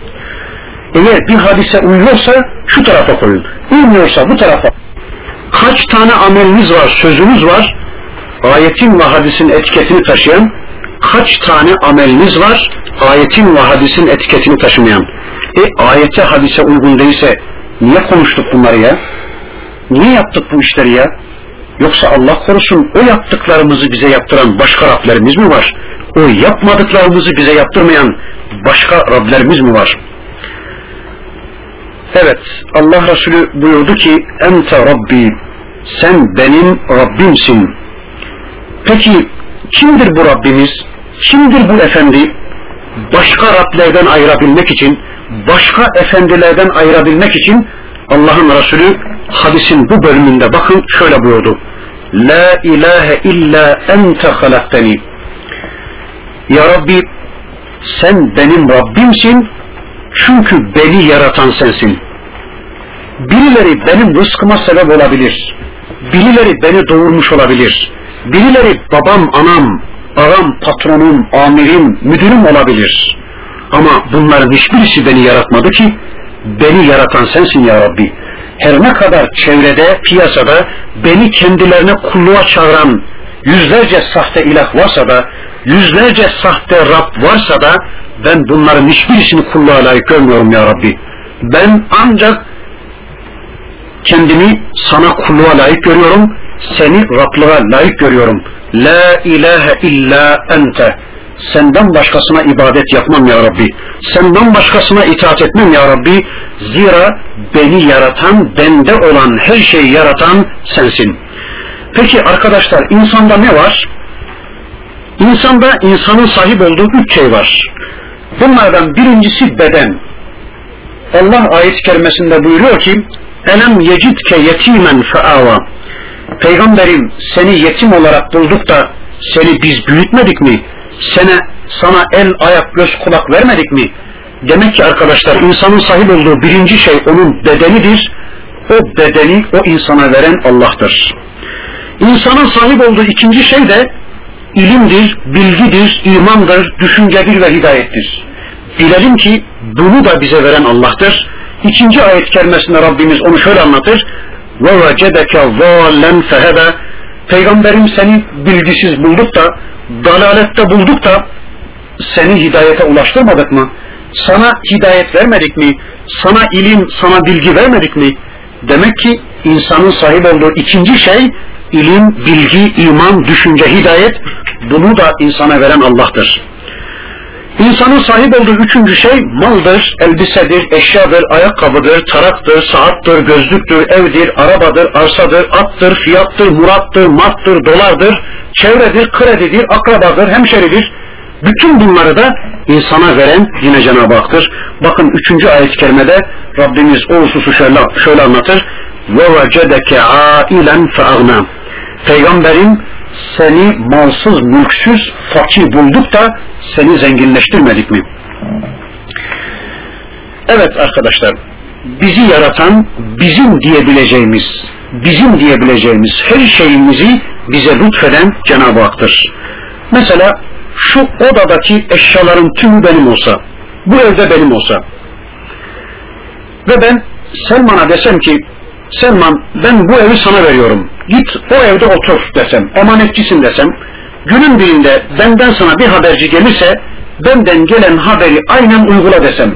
Eğer bir hadise uyuyorsa şu tarafa koyun, uymuyorsa bu tarafa. Kaç tane ameliniz var, sözünüz var, ayetin ve hadisin etiketini taşıyan, kaç tane ameliniz var, ayetin ve hadisin etiketini taşımayan. E ayete hadise uygun değilse niye konuştuk bunları ya? Niye yaptık bu işleri ya? Yoksa Allah korusun o yaptıklarımızı bize yaptıran başka Rablerimiz mi var? O yapmadıklarımızı bize yaptırmayan başka Rablerimiz mi var? Evet Allah Resulü buyurdu ki Ente Rabbi sen benim Rabbimsin. Peki kimdir bu Rabbimiz? Kimdir bu efendi? Başka Rablerden ayırabilmek için, başka efendilerden ayırabilmek için Allah'ın Resulü hadisin bu bölümünde bakın şöyle buyurdu. La ilahe illa ente halakteni. Ya Rabbi sen benim Rabbimsin çünkü beni yaratan sensin. Birileri benim rızkıma sebep olabilir. Birileri beni doğurmuş olabilir. Birileri babam, anam, ağam, patronum, amirim, müdürüm olabilir. Ama bunların hiçbirisi beni yaratmadı ki beni yaratan sensin ya Rabbi. Her ne kadar çevrede, piyasada beni kendilerine kulluğa çağıran yüzlerce sahte ilah varsa da, yüzlerce sahte Rab varsa da ben bunların hiçbirisini kulluğa layık görmüyorum ya Rabbi. Ben ancak kendimi sana kulluğa layık görüyorum, seni Rablığa layık görüyorum. La ilahe illa ente. Senden başkasına ibadet yapmam ya Rabbi. Senden başkasına itaat etmem ya Rabbi. Zira beni yaratan, bende olan her şeyi yaratan sensin. Peki arkadaşlar insanda ne var? İnsanda insanın sahip olduğu üç şey var. Bunlardan birincisi beden. Allah ayet-i kerimesinde buyuruyor ki Elem yecidke yetimen feava Peygamberim seni yetim olarak bulduk da seni biz büyütmedik mi? Sene, sana el, ayak, göz, kulak vermedik mi? Demek ki arkadaşlar insanın sahip olduğu birinci şey onun bedenidir. O bedeni o insana veren Allah'tır. İnsanın sahip olduğu ikinci şey de ilimdir, bilgidir, imandır, düşüncedir ve hidayettir. Bilelim ki bunu da bize veren Allah'tır. İkinci ayet kerimesinde Rabbimiz onu şöyle anlatır. Vecedeke zallen fehebe Peygamberim seni bilgisiz bulduk da dalalette bulduk da seni hidayete ulaştırmadık mı? Sana hidayet vermedik mi? Sana ilim, sana bilgi vermedik mi? Demek ki insanın sahip olduğu ikinci şey ilim, bilgi, iman, düşünce, hidayet bunu da insana veren Allah'tır. İnsanın sahip olduğu üçüncü şey maldır, elbisedir, eşyadır, ayakkabıdır, taraktır, saattır, gözlüktür, evdir, arabadır, arsadır, attır, fiyattır, murattır, mattır, dolardır, çevredir, kredidir, akrabadır, hemşeridir. Bütün bunları da insana veren yine Cenab-ı Hak'tır. Bakın üçüncü ayet-i kerimede Rabbimiz o hususu şöyle, şöyle anlatır. وَوَجَدَكَ عَائِلًا فَأَغْنَى Peygamberim seni malsız, mülksüz, fakir bulduk da seni zenginleştirmedik mi? Evet arkadaşlar, bizi yaratan, bizim diyebileceğimiz, bizim diyebileceğimiz her şeyimizi bize lütfeden Cenab-ı Hak'tır. Mesela şu odadaki eşyaların tümü benim olsa, bu evde benim olsa ve ben Selman'a desem ki Selman ben bu evi sana veriyorum. Git o evde otur desem, emanetçisin desem, günün birinde benden sana bir haberci gelirse benden gelen haberi aynen uygula desem.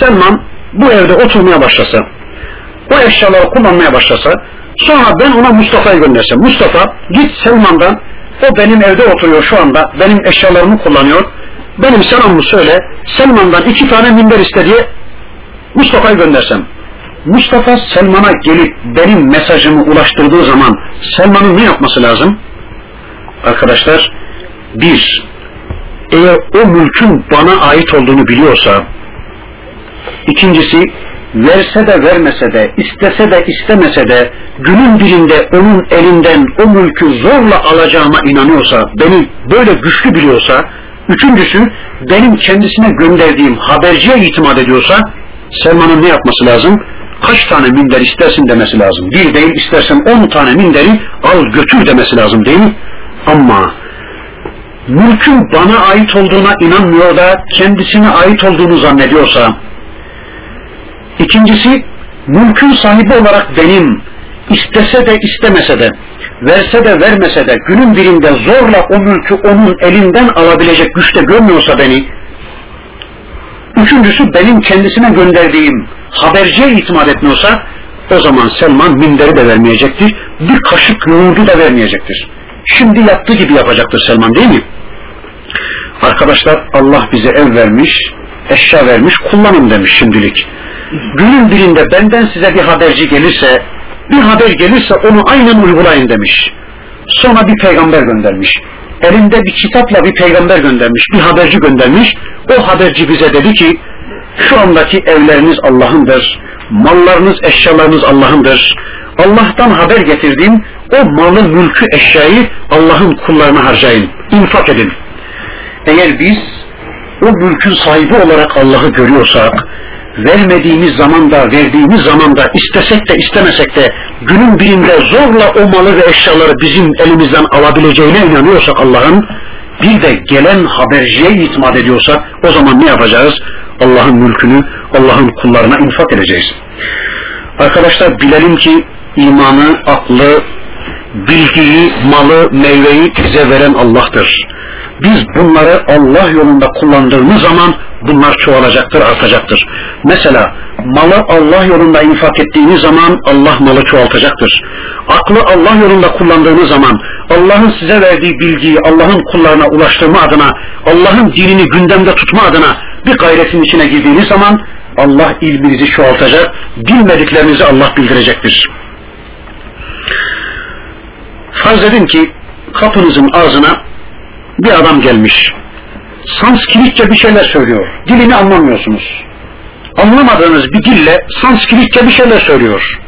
Selman bu evde oturmaya başlasa, o eşyaları kullanmaya başlasa, sonra ben ona Mustafa'yı göndersem. Mustafa git Selman'dan, o benim evde oturuyor şu anda, benim eşyalarımı kullanıyor, benim selamımı söyle, Selman'dan iki tane minber iste diye Mustafa'yı göndersem. Mustafa Selman'a gelip benim mesajımı ulaştırdığı zaman Selman'ın ne yapması lazım? Arkadaşlar, bir, eğer o mülkün bana ait olduğunu biliyorsa, ikincisi, verse de vermese de, istese de istemese de, günün birinde onun elinden o mülkü zorla alacağıma inanıyorsa, beni böyle güçlü biliyorsa, üçüncüsü, benim kendisine gönderdiğim haberciye itimat ediyorsa, Selman'ın ne yapması lazım? kaç tane minder istersin demesi lazım. Bir değil istersen on tane minderi al götür demesi lazım değil mi? Ama mülkün bana ait olduğuna inanmıyor da kendisine ait olduğunu zannediyorsa ikincisi mülkün sahibi olarak benim istese de istemese de verse de vermese de günün birinde zorla o mülkü onun elinden alabilecek güçte görmüyorsa beni üçüncüsü benim kendisine gönderdiğim haberciye itimat etmiyorsa o zaman Selman minderi de vermeyecektir. Bir kaşık yoğurdu da vermeyecektir. Şimdi yaptığı gibi yapacaktır Selman değil mi? Arkadaşlar Allah bize ev vermiş, eşya vermiş, kullanın demiş şimdilik. Günün birinde benden size bir haberci gelirse, bir haber gelirse onu aynen uygulayın demiş. Sonra bir peygamber göndermiş. Elinde bir kitapla bir peygamber göndermiş, bir haberci göndermiş. O haberci bize dedi ki, şu andaki evleriniz Allah'ındır, mallarınız, eşyalarınız Allah'ındır. Allah'tan haber getirdiğim o malı, mülkü, eşyayı Allah'ın kullarına harcayın, infak edin. Eğer biz o mülkün sahibi olarak Allah'ı görüyorsak, vermediğimiz zamanda, verdiğimiz zamanda, istesek de istemesek de günün birinde zorla o malı ve eşyaları bizim elimizden alabileceğine inanıyorsak Allah'ın, bir de gelen haberciye itimat ediyorsak o zaman ne yapacağız? Allah'ın mülkünü Allah'ın kullarına infak edeceğiz. Arkadaşlar bilelim ki imanı, aklı, bilgiyi, malı, meyveyi bize veren Allah'tır. Biz bunları Allah yolunda kullandığımız zaman bunlar çoğalacaktır, artacaktır. Mesela malı Allah yolunda infak ettiğiniz zaman Allah malı çoğaltacaktır. Aklı Allah yolunda kullandığınız zaman Allah'ın size verdiği bilgiyi Allah'ın kullarına ulaştırma adına, Allah'ın dinini gündemde tutma adına bir gayretin içine girdiğiniz zaman Allah ilminizi çoğaltacak, bilmediklerinizi Allah bildirecektir. Farz edin ki kapınızın ağzına bir adam gelmiş. Sanskritçe bir şeyler söylüyor. Dilini anlamıyorsunuz. Anlamadığınız bir dille Sanskritçe bir şeyler söylüyor.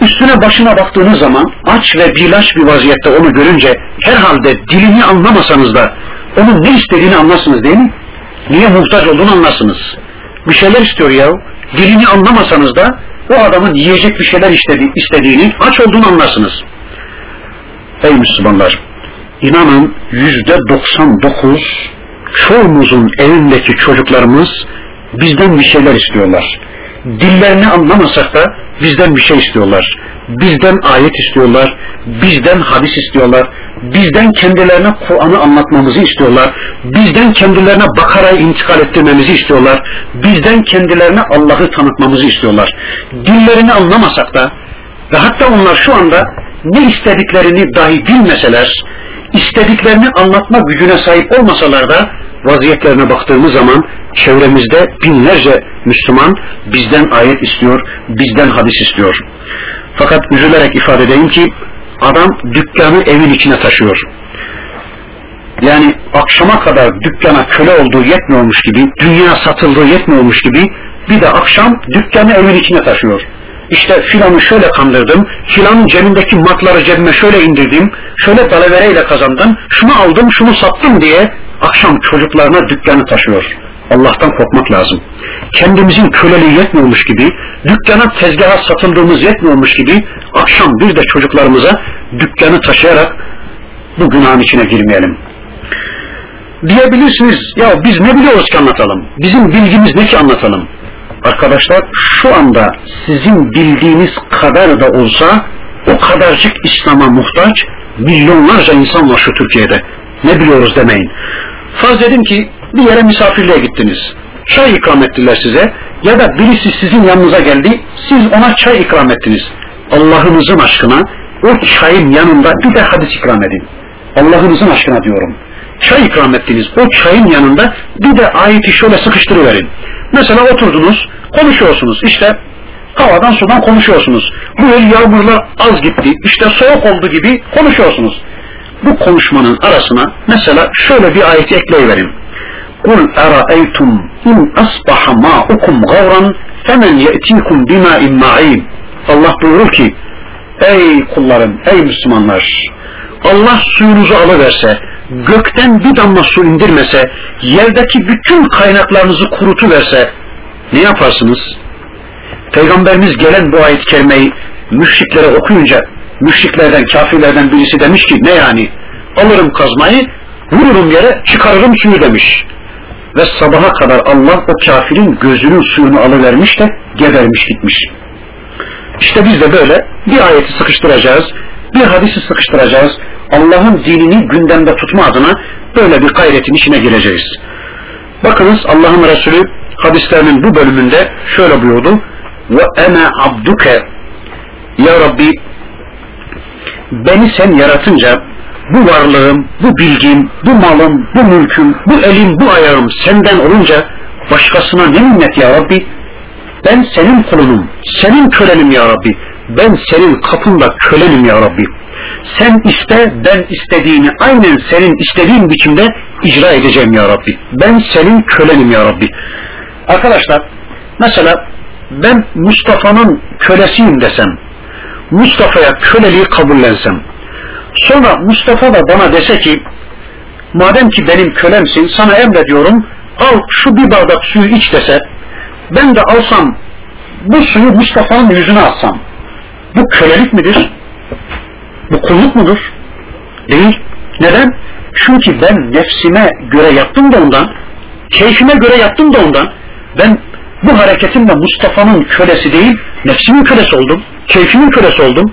Üstüne başına baktığınız zaman aç ve bilaç bir vaziyette onu görünce herhalde dilini anlamasanız da onun ne istediğini anlarsınız değil mi? Niye muhtaç olduğunu anlarsınız. Bir şeyler istiyor ya. Dilini anlamasanız da o adamın yiyecek bir şeyler istedi, istediğini, aç olduğunu anlarsınız. Ey Müslümanlar! İnanın yüzde 99 çoğumuzun evindeki çocuklarımız bizden bir şeyler istiyorlar. Dillerini anlamasak da bizden bir şey istiyorlar. Bizden ayet istiyorlar, bizden hadis istiyorlar, bizden kendilerine Kur'an'ı anlatmamızı istiyorlar, bizden kendilerine Bakara'yı intikal ettirmemizi istiyorlar, bizden kendilerine Allah'ı tanıtmamızı istiyorlar. Dillerini anlamasak da ve hatta onlar şu anda ne istediklerini dahi bilmeseler, istediklerini anlatma gücüne sahip olmasalar da vaziyetlerine baktığımız zaman çevremizde binlerce Müslüman bizden ayet istiyor, bizden hadis istiyor. Fakat üzülerek ifade edeyim ki adam dükkanı evin içine taşıyor. Yani akşama kadar dükkana köle olduğu yetmiyormuş gibi, dünya satıldığı yetmiyormuş gibi bir de akşam dükkanı evin içine taşıyor. İşte filanı şöyle kandırdım, filanın cebindeki matları cebime şöyle indirdim, şöyle dalavereyle kazandım, şunu aldım, şunu sattım diye akşam çocuklarına dükkanı taşıyor. Allah'tan korkmak lazım. Kendimizin köleliği yetmiyormuş gibi, dükkana tezgaha satıldığımız yetmiyormuş gibi, akşam bir de çocuklarımıza dükkanı taşıyarak bu günahın içine girmeyelim. Diyebilirsiniz, ya biz ne biliyoruz ki anlatalım? Bizim bilgimiz ne ki anlatalım? Arkadaşlar şu anda sizin bildiğiniz kadar da olsa o kadarcık İslam'a muhtaç milyonlarca insan var şu Türkiye'de. Ne biliyoruz demeyin. Farz edin ki bir yere misafirliğe gittiniz. Çay ikram ettiler size ya da birisi sizin yanınıza geldi siz ona çay ikram ettiniz. Allah'ınızın aşkına o çayın yanında bir de hadis ikram edin. Allah'ınızın aşkına diyorum. Çay ikram ettiniz. O çayın yanında bir de ayeti şöyle sıkıştırıverin. Mesela oturdunuz, konuşuyorsunuz. İşte havadan sudan konuşuyorsunuz. Bu yıl yağmurlar az gitti, işte soğuk oldu gibi konuşuyorsunuz. Bu konuşmanın arasına mesela şöyle bir ayeti ekleyiverin. قُلْ اَرَأَيْتُمْ اِنْ أَصْبَحَ مَاءُكُمْ غَوْرًا فَمَنْ يَأْتِيكُمْ بِمَا اِمَّعِينَ Allah buyurur ki, ey kullarım, ey Müslümanlar, Allah suyunuzu alıverse, gökten bir damla su indirmese, yerdeki bütün kaynaklarınızı kurutu verse, ne yaparsınız? Peygamberimiz gelen bu ayet-i müşriklere okuyunca, müşriklerden, kafirlerden birisi demiş ki, ne yani? Alırım kazmayı, vururum yere, çıkarırım suyu demiş. Ve sabaha kadar Allah o kafirin gözünün suyunu alıvermiş de gebermiş gitmiş. İşte biz de böyle bir ayeti sıkıştıracağız, bir hadisi sıkıştıracağız, Allah'ın dinini gündemde tutma adına böyle bir gayretin içine gireceğiz. Bakınız Allah'ın Resulü hadislerinin bu bölümünde şöyle buyurdu. Ve ene abduke Ya Rabbi beni sen yaratınca bu varlığım, bu bilgim, bu malım, bu mülküm, bu elim, bu ayağım senden olunca başkasına ne minnet ya Rabbi? Ben senin kulunum, senin kölenim ya Rabbi. Ben senin kapında kölenim ya Rabbi. Sen iste, ben istediğini aynen senin istediğin biçimde icra edeceğim ya Rabbi. Ben senin kölenim ya Rabbi. Arkadaşlar, mesela ben Mustafa'nın kölesiyim desem, Mustafa'ya köleliği kabullensem, sonra Mustafa da bana dese ki, madem ki benim kölemsin, sana emrediyorum, al şu bir bardak suyu iç dese, ben de alsam, bu suyu Mustafa'nın yüzüne atsam, bu kölelik midir? Bu kulluk mudur? Değil. Neden? Çünkü ben nefsime göre yaptım da ondan, keyfime göre yaptım da ondan, ben bu hareketimle Mustafa'nın kölesi değil, nefsimin kölesi oldum, keyfimin kölesi oldum.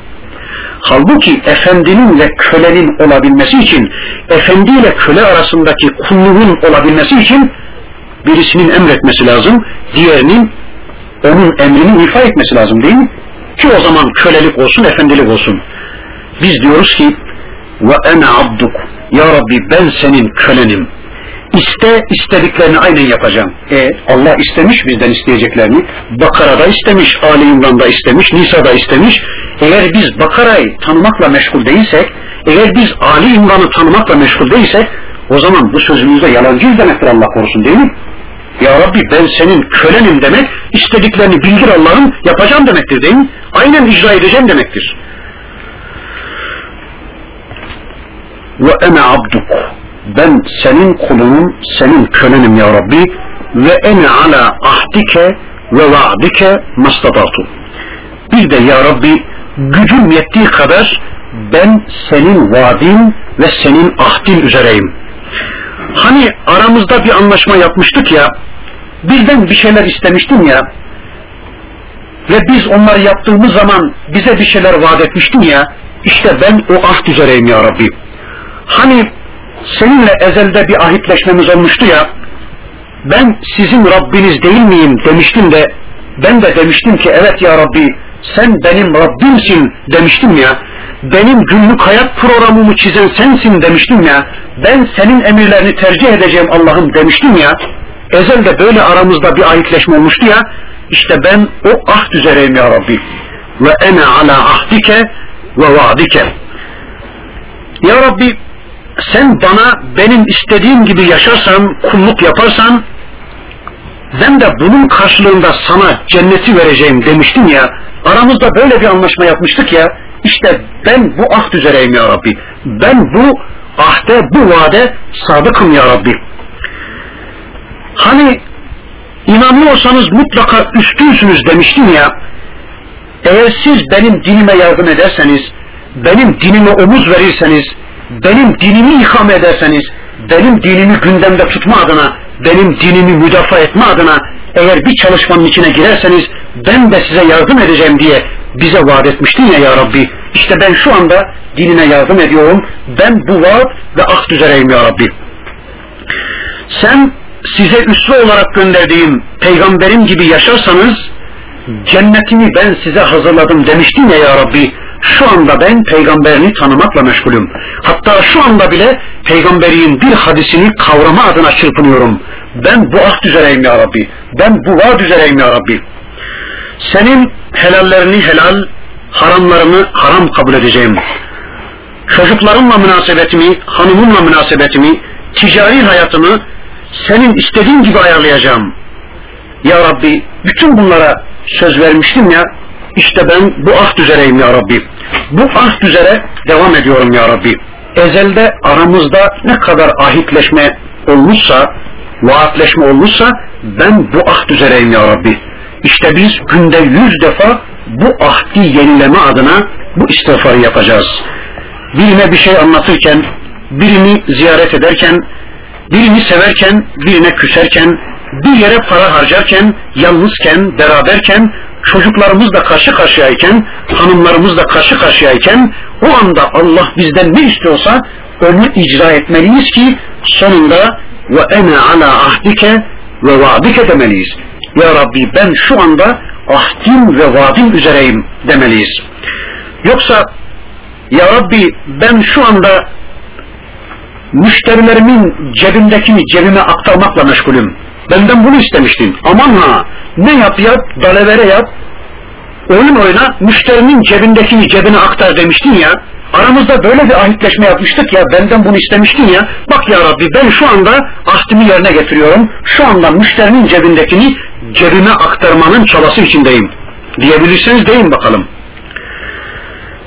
Halbuki efendinin ve kölenin olabilmesi için, efendi ile köle arasındaki kulluğun olabilmesi için birisinin emretmesi lazım, diğerinin onun emrini ifa etmesi lazım değil mi? Ki o zaman kölelik olsun, efendilik olsun. Biz diyoruz ki ve ene abduk ya Rabbi ben senin kölenim. İste istediklerini aynen yapacağım. E Allah istemiş bizden isteyeceklerini. Bakara'da istemiş, Ali İmran'da istemiş, Nisa'da istemiş. Eğer biz Bakara'yı tanımakla meşgul değilsek, eğer biz Ali İmran'ı tanımakla meşgul değilsek, o zaman bu sözümüzde yalancıyız demektir Allah korusun değil mi? Ya Rabbi ben senin kölenim demek, istediklerini bildir Allah'ın, yapacağım demektir değil mi? Aynen icra edeceğim demektir. Ve ene abduk. Ben senin kulunum, senin kölenim ya Rabbi. Ve ene ala ahdike ve vaadike mastatatu. Bir de ya Rabbi gücüm yettiği kadar ben senin vaadin ve senin ahdin üzereyim. Hani aramızda bir anlaşma yapmıştık ya, bizden bir şeyler istemiştin ya, ve biz onları yaptığımız zaman bize bir şeyler vaat etmiştin ya, işte ben o ahd üzereyim ya Rabbi. Hani seninle ezelde bir ahitleşmemiz olmuştu ya, ben sizin Rabbiniz değil miyim demiştim de, ben de demiştim ki evet ya Rabbi sen benim Rabbimsin demiştim ya, benim günlük hayat programımı çizen sensin demiştim ya, ben senin emirlerini tercih edeceğim Allah'ım demiştim ya, ezelde böyle aramızda bir ahitleşme olmuştu ya, işte ben o ahd üzereyim ya Rabbi. Ve ene ala ahdike ve vaadike. Ya Rabbi sen bana benim istediğim gibi yaşarsan, kulluk yaparsan, ben de bunun karşılığında sana cenneti vereceğim demiştin ya, aramızda böyle bir anlaşma yapmıştık ya, işte ben bu ahd üzereyim ya Rabbi. Ben bu ahde, bu vaade sadıkım ya Rabbi. Hani inanlı olsanız mutlaka üstünsünüz demiştim ya, eğer siz benim dinime yardım ederseniz, benim dinime omuz verirseniz, benim dinimi ikame ederseniz, benim dinimi gündemde tutma adına, benim dinimi müdafaa etme adına eğer bir çalışmanın içine girerseniz ben de size yardım edeceğim diye bize vaat etmiştin ya ya Rabbi. İşte ben şu anda dinine yardım ediyorum. Ben bu vaat ve ahd üzereyim ya Rabbi. Sen size üsve olarak gönderdiğim peygamberim gibi yaşarsanız cennetimi ben size hazırladım demiştin ya ya Rabbi şu anda ben peygamberini tanımakla meşgulüm. Hatta şu anda bile peygamberin bir hadisini kavrama adına çırpınıyorum. Ben bu ahd üzereyim ya Rabbi. Ben bu vaad üzereyim ya Rabbi. Senin helallerini helal, haramlarını haram kabul edeceğim. Çocuklarımla münasebetimi, hanımımla münasebetimi, ticari hayatımı senin istediğin gibi ayarlayacağım. Ya Rabbi bütün bunlara söz vermiştim ya, işte ben bu ahd üzereyim ya Rabbi. Bu ahd üzere devam ediyorum ya Rabbi. Ezelde aramızda ne kadar ahitleşme olmuşsa, vaatleşme olmuşsa ben bu ahd üzereyim ya Rabbi. İşte biz günde yüz defa bu ahdi yenileme adına bu istiğfarı yapacağız. Birine bir şey anlatırken, birini ziyaret ederken, birini severken, birine küserken, bir yere para harcarken, yalnızken, beraberken, çocuklarımızla karşı karşıyayken, hanımlarımızla karşı karşıyayken o anda Allah bizden ne istiyorsa onu icra etmeliyiz ki sonunda ve ene ala ahdike ve vaadike demeliyiz. Ya Rabbi ben şu anda ahdim ve vaadim üzereyim demeliyiz. Yoksa Ya Rabbi ben şu anda müşterilerimin cebindekini cebime aktarmakla meşgulüm. Benden bunu istemiştin. Aman ha ne yap yap dalevere yap oyun oyna müşterinin cebindekini cebine aktar demiştin ya. Aramızda böyle bir ahitleşme yapmıştık ya benden bunu istemiştin ya. Bak ya Rabbi ben şu anda ahdimi yerine getiriyorum. Şu anda müşterinin cebindekini cebime aktarmanın çabası içindeyim. Diyebilirseniz deyin bakalım.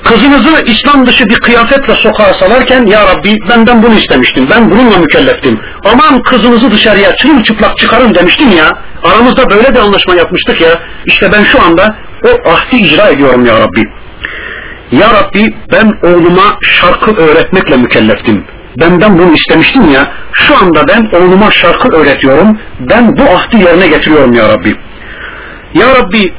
Kızınızı İslam dışı bir kıyafetle sokağa salarken ya Rabbi benden bunu istemiştin. Ben bununla mükelleftim. Aman kızınızı dışarıya çırılçıplak çıkarın demiştin ya. Aramızda böyle bir anlaşma yapmıştık ya. İşte ben şu anda o ahdi icra ediyorum ya Rabbi. Ya Rabbi ben oğluma şarkı öğretmekle mükelleftim. benden bunu istemiştin ya, şu anda ben oğluma şarkı öğretiyorum, ben bu ahdi yerine getiriyorum ya Rabbi. Ya Rabbi,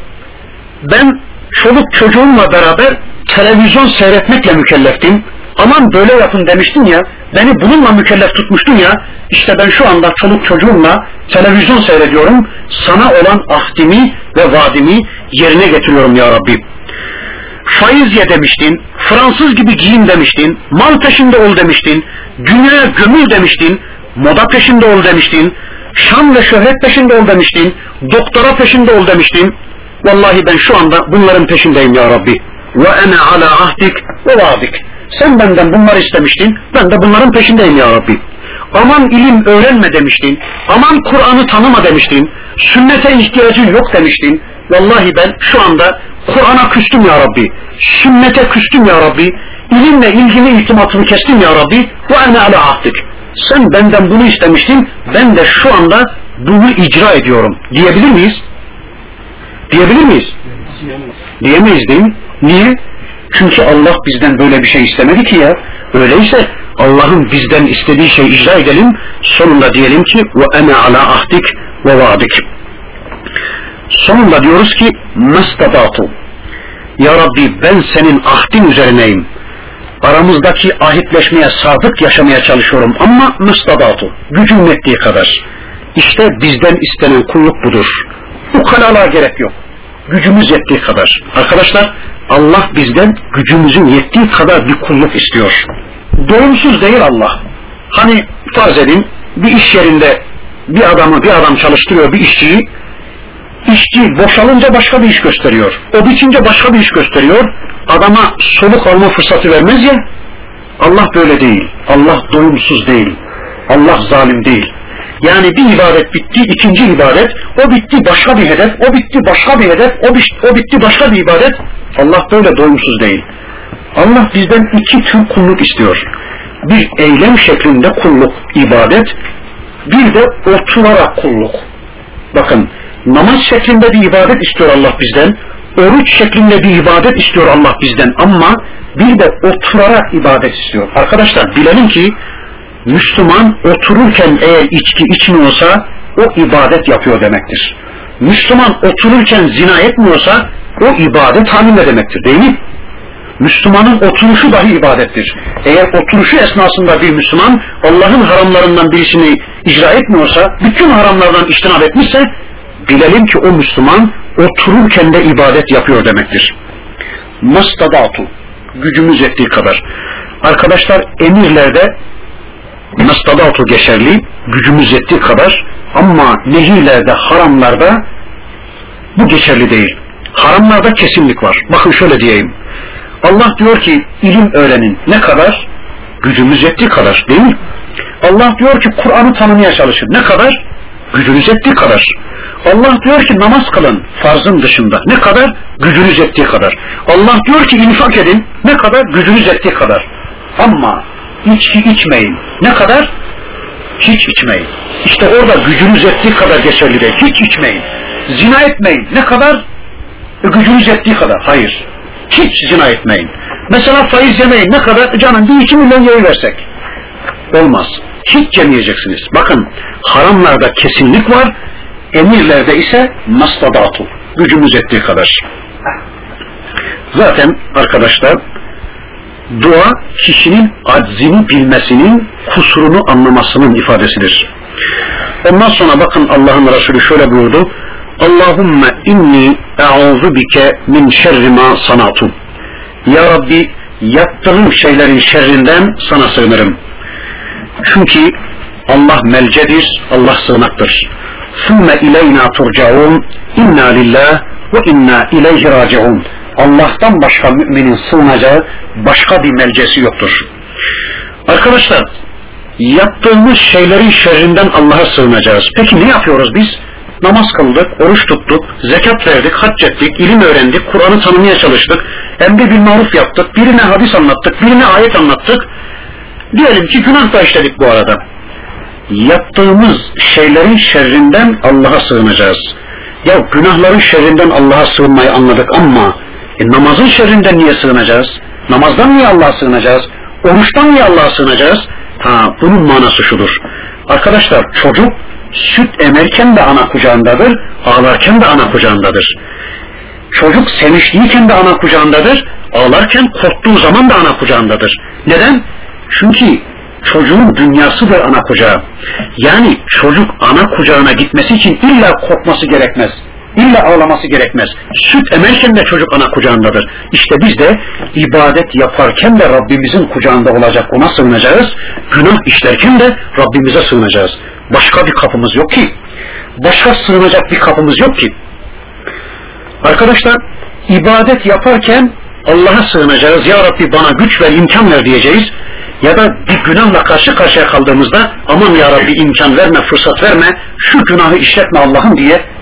ben çoluk çocuğumla beraber televizyon seyretmekle mükelleftim. Aman böyle yapın demiştin ya, beni bununla mükellef tutmuştun ya, işte ben şu anda çoluk çocuğumla televizyon seyrediyorum, sana olan ahdimi ve vaadimi yerine getiriyorum ya Rabbi. Faiz ye demiştin, Fransız gibi giyin demiştin, mal peşinde ol demiştin, dünyaya gömül demiştin, moda peşinde ol demiştin, şan ve şöhret peşinde ol demiştin, doktora peşinde ol demiştin. Vallahi ben şu anda bunların peşindeyim ya Rabbi. Ve ene ala ahdik ve vaadik. Sen benden bunları istemiştin, ben de bunların peşindeyim ya Rabbi. Aman ilim öğrenme demiştin, aman Kur'an'ı tanıma demiştin, sünnete ihtiyacın yok demiştin. Vallahi ben şu anda Kur'an'a küstüm ya Rabbi, sünnete küstüm ya Rabbi, ilimle ilgili irtibatımı kestim ya Rabbi, ve ene ala ahdik. Sen benden bunu istemiştin, ben de şu anda bunu icra ediyorum. Diyebilir miyiz? Diyebilir miyiz? Diyemeyiz değil mi? Niye? Çünkü Allah bizden böyle bir şey istemedi ki ya. Öyleyse Allah'ın bizden istediği şeyi icra edelim. Sonunda diyelim ki ve ene ala ahdik ve vaadik. Sonunda diyoruz ki mestadatu. Ya Rabbi ben senin ahdin üzerineyim. Aramızdaki ahitleşmeye sadık yaşamaya çalışıyorum ama mestadatu. Gücüm yettiği kadar. İşte bizden istenen kulluk budur. Bu kalalığa gerek yok. Gücümüz yettiği kadar. Arkadaşlar Allah bizden gücümüzün yettiği kadar bir kulluk istiyor. Doyumsuz değil Allah. Hani farz edin bir iş yerinde bir adamı bir adam çalıştırıyor bir işçiyi işçi boşalınca başka bir iş gösteriyor. O bitince başka bir iş gösteriyor. Adama soluk alma fırsatı vermez ya. Allah böyle değil. Allah doyumsuz değil. Allah zalim değil. Yani bir ibadet bitti, ikinci ibadet, o bitti başka bir hedef, o bitti başka bir hedef, o, o bitti başka bir ibadet. Allah böyle doyumsuz değil. Allah bizden iki tür kulluk istiyor. Bir eylem şeklinde kulluk, ibadet, bir de oturarak kulluk. Bakın, namaz şeklinde bir ibadet istiyor Allah bizden, oruç şeklinde bir ibadet istiyor Allah bizden ama bir de oturarak ibadet istiyor. Arkadaşlar bilelim ki Müslüman otururken eğer içki içmiyorsa o ibadet yapıyor demektir. Müslüman otururken zina etmiyorsa o ibadet halinde demektir değil mi? Müslümanın oturuşu dahi ibadettir. Eğer oturuşu esnasında bir Müslüman Allah'ın haramlarından birisini icra etmiyorsa, bütün haramlardan iştinab etmişse bilelim ki o Müslüman otururken de ibadet yapıyor demektir. Mastadatu gücümüz yettiği kadar. Arkadaşlar emirlerde mastadatu geçerli, gücümüz yettiği kadar ama nehirlerde, haramlarda bu geçerli değil. Haramlarda kesinlik var. Bakın şöyle diyeyim. Allah diyor ki ilim öğrenin. Ne kadar? Gücümüz yettiği kadar değil mi? Allah diyor ki Kur'an'ı tanımaya çalışın. Ne kadar? Gücünüz yettiği kadar. Allah diyor ki namaz kılın farzın dışında. Ne kadar? Gücünüz yettiği kadar. Allah diyor ki infak edin. Ne kadar? Gücünüz yettiği kadar. Ama içki içmeyin. Ne kadar? Hiç içmeyin. İşte orada gücünüz yettiği kadar geçerli değil. Hiç içmeyin. Zina etmeyin. Ne kadar? E, gücünüz yettiği kadar. Hayır. Hiç zina etmeyin. Mesela faiz yemeyin. Ne kadar? Canım bir iki milyon yeri versek. Olmaz. Hiç yemeyeceksiniz. Bakın haramlarda kesinlik var. Emirlerde ise mastadatu. Gücümüz yettiği kadar. Zaten arkadaşlar Dua kişinin aczini bilmesinin, kusurunu anlamasının ifadesidir. Ondan sonra bakın Allah'ın Resulü şöyle buyurdu. Allahümme inni e'uzu bike min şerri ma sanatu. Ya Rabbi yaptığım şeylerin şerrinden sana sığınırım. Çünkü Allah melcedir, Allah sığınaktır. Sümme ileyna turcaun, inna lillah ve inna ileyhi raciun. Allah'tan başka müminin sığınacağı başka bir melcesi yoktur. Arkadaşlar yaptığımız şeylerin şerrinden Allah'a sığınacağız. Peki ne yapıyoruz biz? Namaz kıldık, oruç tuttuk, zekat verdik, hac ettik, ilim öğrendik, Kur'an'ı tanımaya çalıştık, emri bil maruf yaptık, birine hadis anlattık, birine ayet anlattık. Diyelim ki günah da işledik bu arada. Yaptığımız şeylerin şerrinden Allah'a sığınacağız. Ya günahların şerrinden Allah'a sığınmayı anladık ama e, namazın şerrinden niye sığınacağız? Namazdan niye Allah'a sığınacağız? Oruçtan niye Allah'a sığınacağız? Ha, bunun manası şudur. Arkadaşlar çocuk süt emerken de ana kucağındadır, ağlarken de ana kucağındadır. Çocuk sevinçliyken de ana kucağındadır, ağlarken korktuğu zaman da ana kucağındadır. Neden? Çünkü çocuğun dünyasıdır ana kucağı. Yani çocuk ana kucağına gitmesi için illa korkması gerekmez. İlla ağlaması gerekmez. Süt emerken de çocuk ana kucağındadır. İşte biz de ibadet yaparken de Rabbimizin kucağında olacak ona sığınacağız. Günah işlerken de Rabbimize sığınacağız. Başka bir kapımız yok ki. Başka sığınacak bir kapımız yok ki. Arkadaşlar ibadet yaparken Allah'a sığınacağız. Ya Rabbi bana güç ver, imkan ver diyeceğiz. Ya da bir günahla karşı karşıya kaldığımızda aman Ya Rabbi imkan verme, fırsat verme, şu günahı işletme Allah'ım diye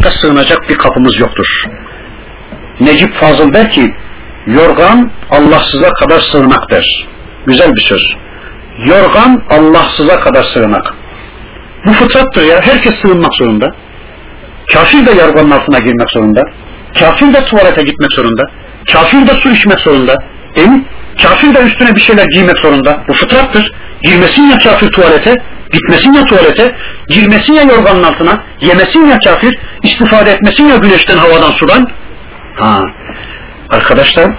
yine sığınacak bir kapımız yoktur. Necip Fazıl der ki, yorgan Allahsıza kadar sığınak der. Güzel bir söz. Yorgan Allahsıza kadar sığınak. Bu fıtrattır ya. Herkes sığınmak zorunda. Kafir de yorganın altına girmek zorunda. Kafir de tuvalete gitmek zorunda. Kafir de su içmek zorunda. Değil mi? Kafir de üstüne bir şeyler giymek zorunda. Bu fıtrattır. Girmesin ya kafir tuvalete, gitmesin ya tuvalete, girmesin ya yorganın altına, yemesin ya kafir, istifade etmesin ya güneşten, havadan, sudan. Ha, arkadaşlar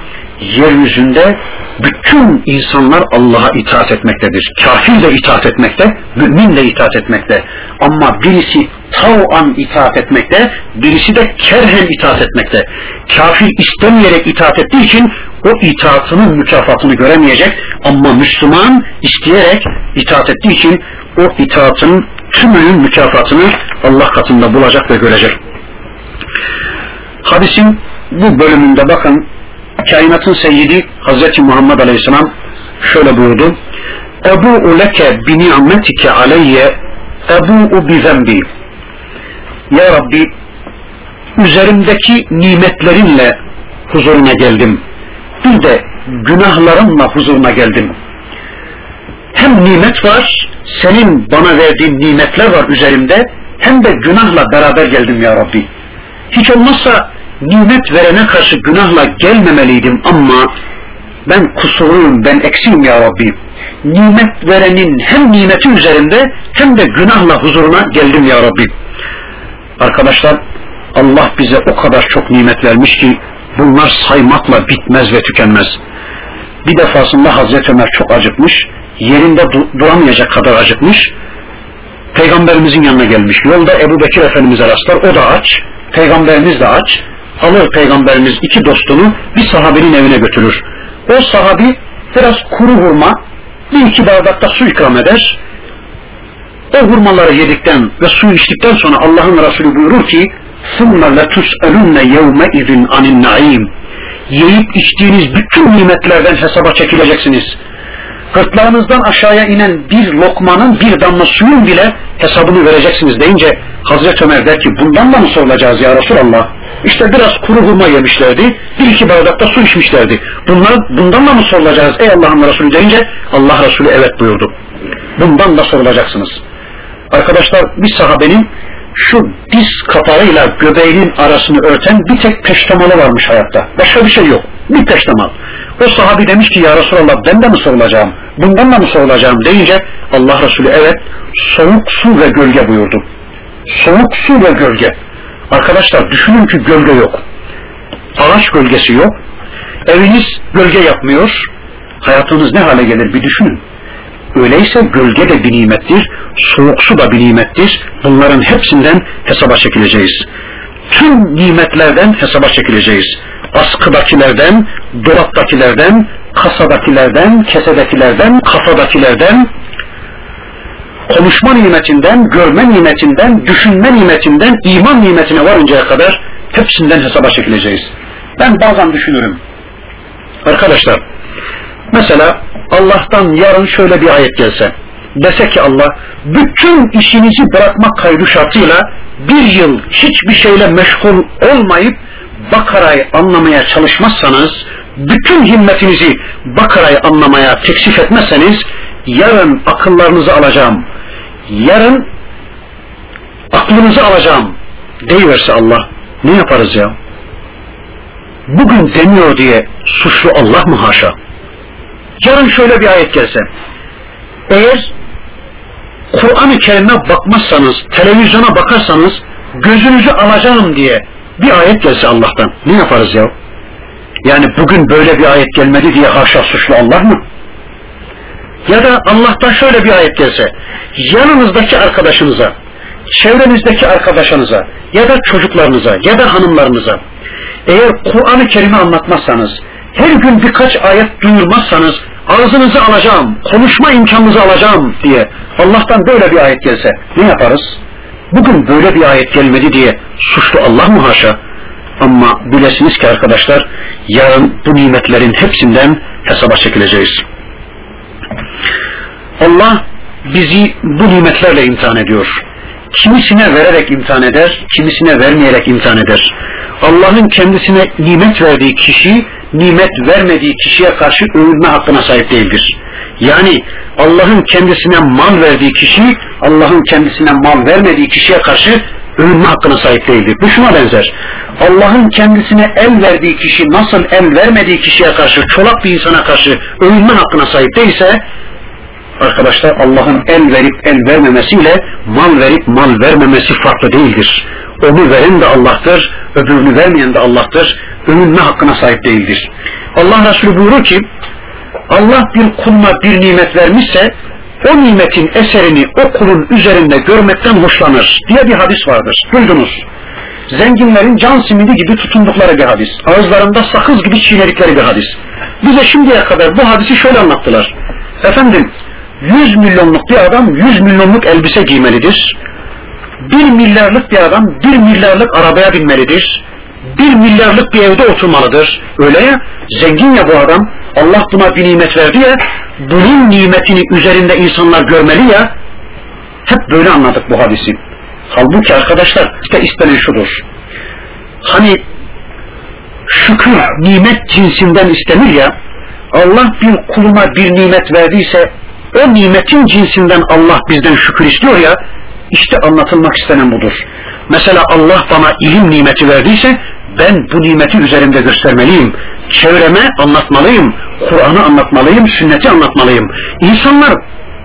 yeryüzünde bütün insanlar Allah'a itaat etmektedir. Kafir de itaat etmekte, mümin de itaat etmekte. Ama birisi tav'an itaat etmekte, birisi de kerhen itaat etmekte. Kafir istemeyerek itaat ettiği için o itaatının mükafatını göremeyecek ama Müslüman isteyerek itaat ettiği için o itaatın tümünün mükafatını Allah katında bulacak ve görecek. Hadisin bu bölümünde bakın kainatın seyyidi Hazreti Muhammed Aleyhisselam şöyle buyurdu. Ebu leke bi ni'metike aleyye ebu bi zembi. Ya Rabbi üzerimdeki nimetlerinle huzuruna geldim. Bir de günahlarımla huzuruna geldim. Hem nimet var, senin bana verdiğin nimetler var üzerimde, hem de günahla beraber geldim ya Rabbi. Hiç olmazsa nimet verene karşı günahla gelmemeliydim ama ben kusurluyum, ben eksiğim ya Rabbi. Nimet verenin hem nimeti üzerinde hem de günahla huzuruna geldim ya Rabbi. Arkadaşlar Allah bize o kadar çok nimet vermiş ki bunlar saymakla bitmez ve tükenmez. Bir defasında Hazreti Ömer çok acıkmış, yerinde duramayacak kadar acıkmış. Peygamberimizin yanına gelmiş. Yolda Ebu Bekir Efendimiz'e rastlar, o da aç. Peygamberimiz de aç alır peygamberimiz iki dostunu bir sahabenin evine götürür. O sahabi biraz kuru hurma bir iki bardakta su ikram eder. O hurmaları yedikten ve su içtikten sonra Allah'ın Resulü buyurur ki ثُمَّ لَتُسْأَلُنَّ يَوْمَئِذٍ عَنِ النَّعِيمِ Yiyip içtiğiniz bütün nimetlerden hesaba çekileceksiniz. Gırtlağınızdan aşağıya inen bir lokmanın bir damla suyun bile hesabını vereceksiniz deyince Hazreti Ömer der ki bundan da mı sorulacağız ya Resulallah? İşte biraz kuru hurma yemişlerdi, bir iki bardakta su içmişlerdi. Bunlar, bundan da mı sorulacağız ey Allah'ın Resulü deyince Allah Resulü evet buyurdu. Bundan da sorulacaksınız. Arkadaşlar bir sahabenin şu diz kapağıyla göbeğinin arasını örten bir tek peştemalı varmış hayatta. Başka bir şey yok. Bir peştemal. O sahabi demiş ki ya Resulallah ben de mi sorulacağım? Bundan da mı sorulacağım deyince Allah Resulü evet soğuk su ve gölge buyurdu. Soğuk su ve gölge. Arkadaşlar düşünün ki gölge yok. Ağaç gölgesi yok. Eviniz gölge yapmıyor. Hayatınız ne hale gelir bir düşünün. Öyleyse gölge de bir nimettir, soğuk su da bir nimettir. Bunların hepsinden hesaba çekileceğiz. Tüm nimetlerden hesaba çekileceğiz. Askıdakilerden, dolaptakilerden, kasadakilerden, kesedekilerden, kafadakilerden, konuşma nimetinden, görme nimetinden, düşünme nimetinden, iman nimetine varıncaya kadar hepsinden hesaba çekileceğiz. Ben bazen düşünürüm. Arkadaşlar, mesela Allah'tan yarın şöyle bir ayet gelse, dese ki Allah, bütün işinizi bırakmak kaydı şartıyla bir yıl hiçbir şeyle meşgul olmayıp Bakara'yı anlamaya çalışmazsanız, bütün himmetinizi Bakara'yı anlamaya teksif etmezseniz, yarın akıllarınızı alacağım, yarın aklınızı alacağım deyiverse Allah ne yaparız ya? Bugün demiyor diye suçlu Allah mı haşa? Yarın şöyle bir ayet gelse Eğer Kur'an-ı Kerim'e bakmazsanız, televizyona bakarsanız gözünüzü alacağım diye bir ayet gelse Allah'tan ne yaparız ya? Yani bugün böyle bir ayet gelmedi diye haşa suçlu Allah mı? Ya da Allah'tan şöyle bir ayet gelse, yanınızdaki arkadaşınıza, çevrenizdeki arkadaşınıza ya da çocuklarınıza ya da hanımlarınıza eğer Kur'an-ı Kerim'i anlatmazsanız, her gün birkaç ayet duyurmazsanız ağzınızı alacağım, konuşma imkanınızı alacağım diye Allah'tan böyle bir ayet gelse ne yaparız? Bugün böyle bir ayet gelmedi diye suçlu Allah mı haşa? Ama bilesiniz ki arkadaşlar yarın bu nimetlerin hepsinden hesaba çekileceğiz. Allah bizi bu nimetlerle imtihan ediyor. Kimisine vererek imtihan eder, kimisine vermeyerek imtihan eder. Allah'ın kendisine nimet verdiği kişi, nimet vermediği kişiye karşı övülme hakkına sahip değildir. Yani Allah'ın kendisine mal verdiği kişi, Allah'ın kendisine mal vermediği kişiye karşı övünme hakkına sahip değildir. Bu şuna benzer. Allah'ın kendisine el verdiği kişi nasıl el vermediği kişiye karşı, çolak bir insana karşı övünme hakkına sahip değilse, arkadaşlar Allah'ın el verip el vermemesiyle mal verip mal vermemesi farklı değildir. Onu veren de Allah'tır, öbürünü vermeyen de Allah'tır. Övünme hakkına sahip değildir. Allah Resulü buyurur ki, Allah bir kuluna bir nimet vermişse, o nimetin eserini o kulun üzerinde görmekten hoşlanır diye bir hadis vardır. Duydunuz. Zenginlerin can simidi gibi tutundukları bir hadis. Ağızlarında sakız gibi çiğnedikleri bir hadis. Bize şimdiye kadar bu hadisi şöyle anlattılar. Efendim 100 milyonluk bir adam 100 milyonluk elbise giymelidir. 1 milyarlık bir adam 1 milyarlık arabaya binmelidir. 1 milyarlık bir evde oturmalıdır. Öyle ya zengin ya bu adam. Allah buna bir nimet verdi ya bunun nimetini üzerinde insanlar görmeli ya hep böyle anladık bu hadisi. Halbuki arkadaşlar işte istenen şudur. Hani şükür nimet cinsinden istenir ya Allah bir kuluna bir nimet verdiyse o nimetin cinsinden Allah bizden şükür istiyor ya işte anlatılmak istenen budur. Mesela Allah bana ilim nimeti verdiyse ben bu nimeti üzerimde göstermeliyim. Çevreme anlatmalıyım. Kur'an'ı anlatmalıyım, sünneti anlatmalıyım. İnsanlar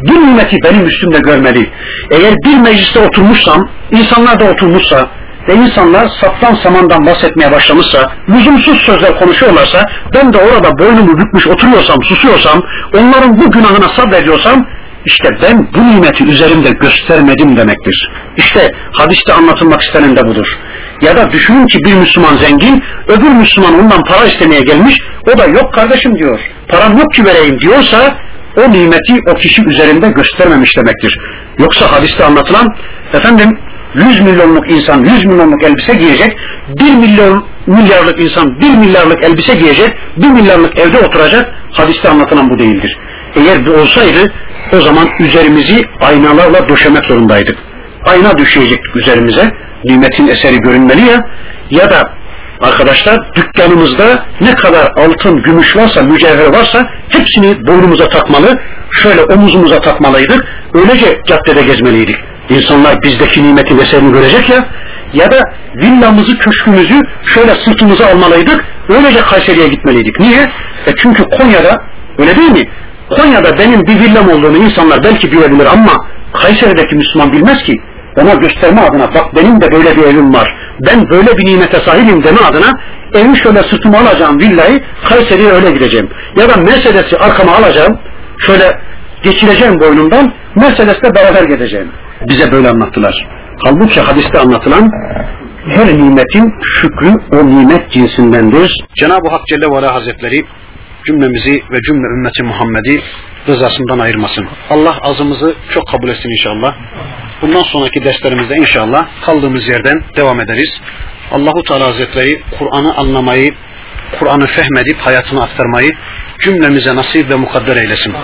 bu nimeti benim üstümde görmeli. Eğer bir mecliste oturmuşsam, insanlar da oturmuşsa ve insanlar saptan samandan bahsetmeye başlamışsa, lüzumsuz sözler konuşuyorlarsa, ben de orada boynumu bükmüş oturuyorsam, susuyorsam, onların bu günahına sabrediyorsam, işte ben bu nimeti üzerimde göstermedim demektir. İşte hadiste anlatılmak istenen de budur. Ya da düşünün ki bir Müslüman zengin, öbür Müslüman ondan para istemeye gelmiş, o da yok kardeşim diyor, param yok ki vereyim diyorsa, o nimeti o kişi üzerinde göstermemiş demektir. Yoksa hadiste anlatılan, efendim 100 milyonluk insan 100 milyonluk elbise giyecek, 1 milyon milyarlık insan 1 milyarlık elbise giyecek, 1 milyarlık evde oturacak, hadiste anlatılan bu değildir. Eğer bu olsaydı o zaman üzerimizi aynalarla döşemek zorundaydık. Ayna düşecektik üzerimize, nimetin eseri görünmeli ya, ya da arkadaşlar dükkanımızda ne kadar altın, gümüş varsa, mücevher varsa hepsini boynumuza takmalı, şöyle omuzumuza takmalıydık, öylece caddede gezmeliydik. İnsanlar bizdeki nimetin eserini görecek ya, ya da villamızı, köşkümüzü şöyle sırtımıza almalıydık, öylece Kayseri'ye gitmeliydik. Niye? E çünkü Konya'da, öyle değil mi? Konya'da benim bir villam olduğunu insanlar belki bilebilir ama Kayseri'deki Müslüman bilmez ki. Ona gösterme adına bak benim de böyle bir evim var. Ben böyle bir nimete sahibim deme adına evi şöyle sırtıma alacağım villayı Kayseri'ye öyle gideceğim. Ya da Mercedes'i arkama alacağım şöyle geçireceğim boynumdan Mercedes'le beraber gideceğim. Bize böyle anlattılar. Halbuki hadiste anlatılan her nimetin şükrü o nimet cinsindendir. Cenab-ı Hak Celle ve Hazretleri cümlemizi ve cümle ümmeti Muhammed'i rızasından ayırmasın. Allah azımızı çok kabul etsin inşallah. Bundan sonraki derslerimizde inşallah kaldığımız yerden devam ederiz. Allahu Teala Hazretleri Kur'an'ı anlamayı, Kur'an'ı fehmedip hayatına aktarmayı cümlemize nasip ve mukadder eylesin.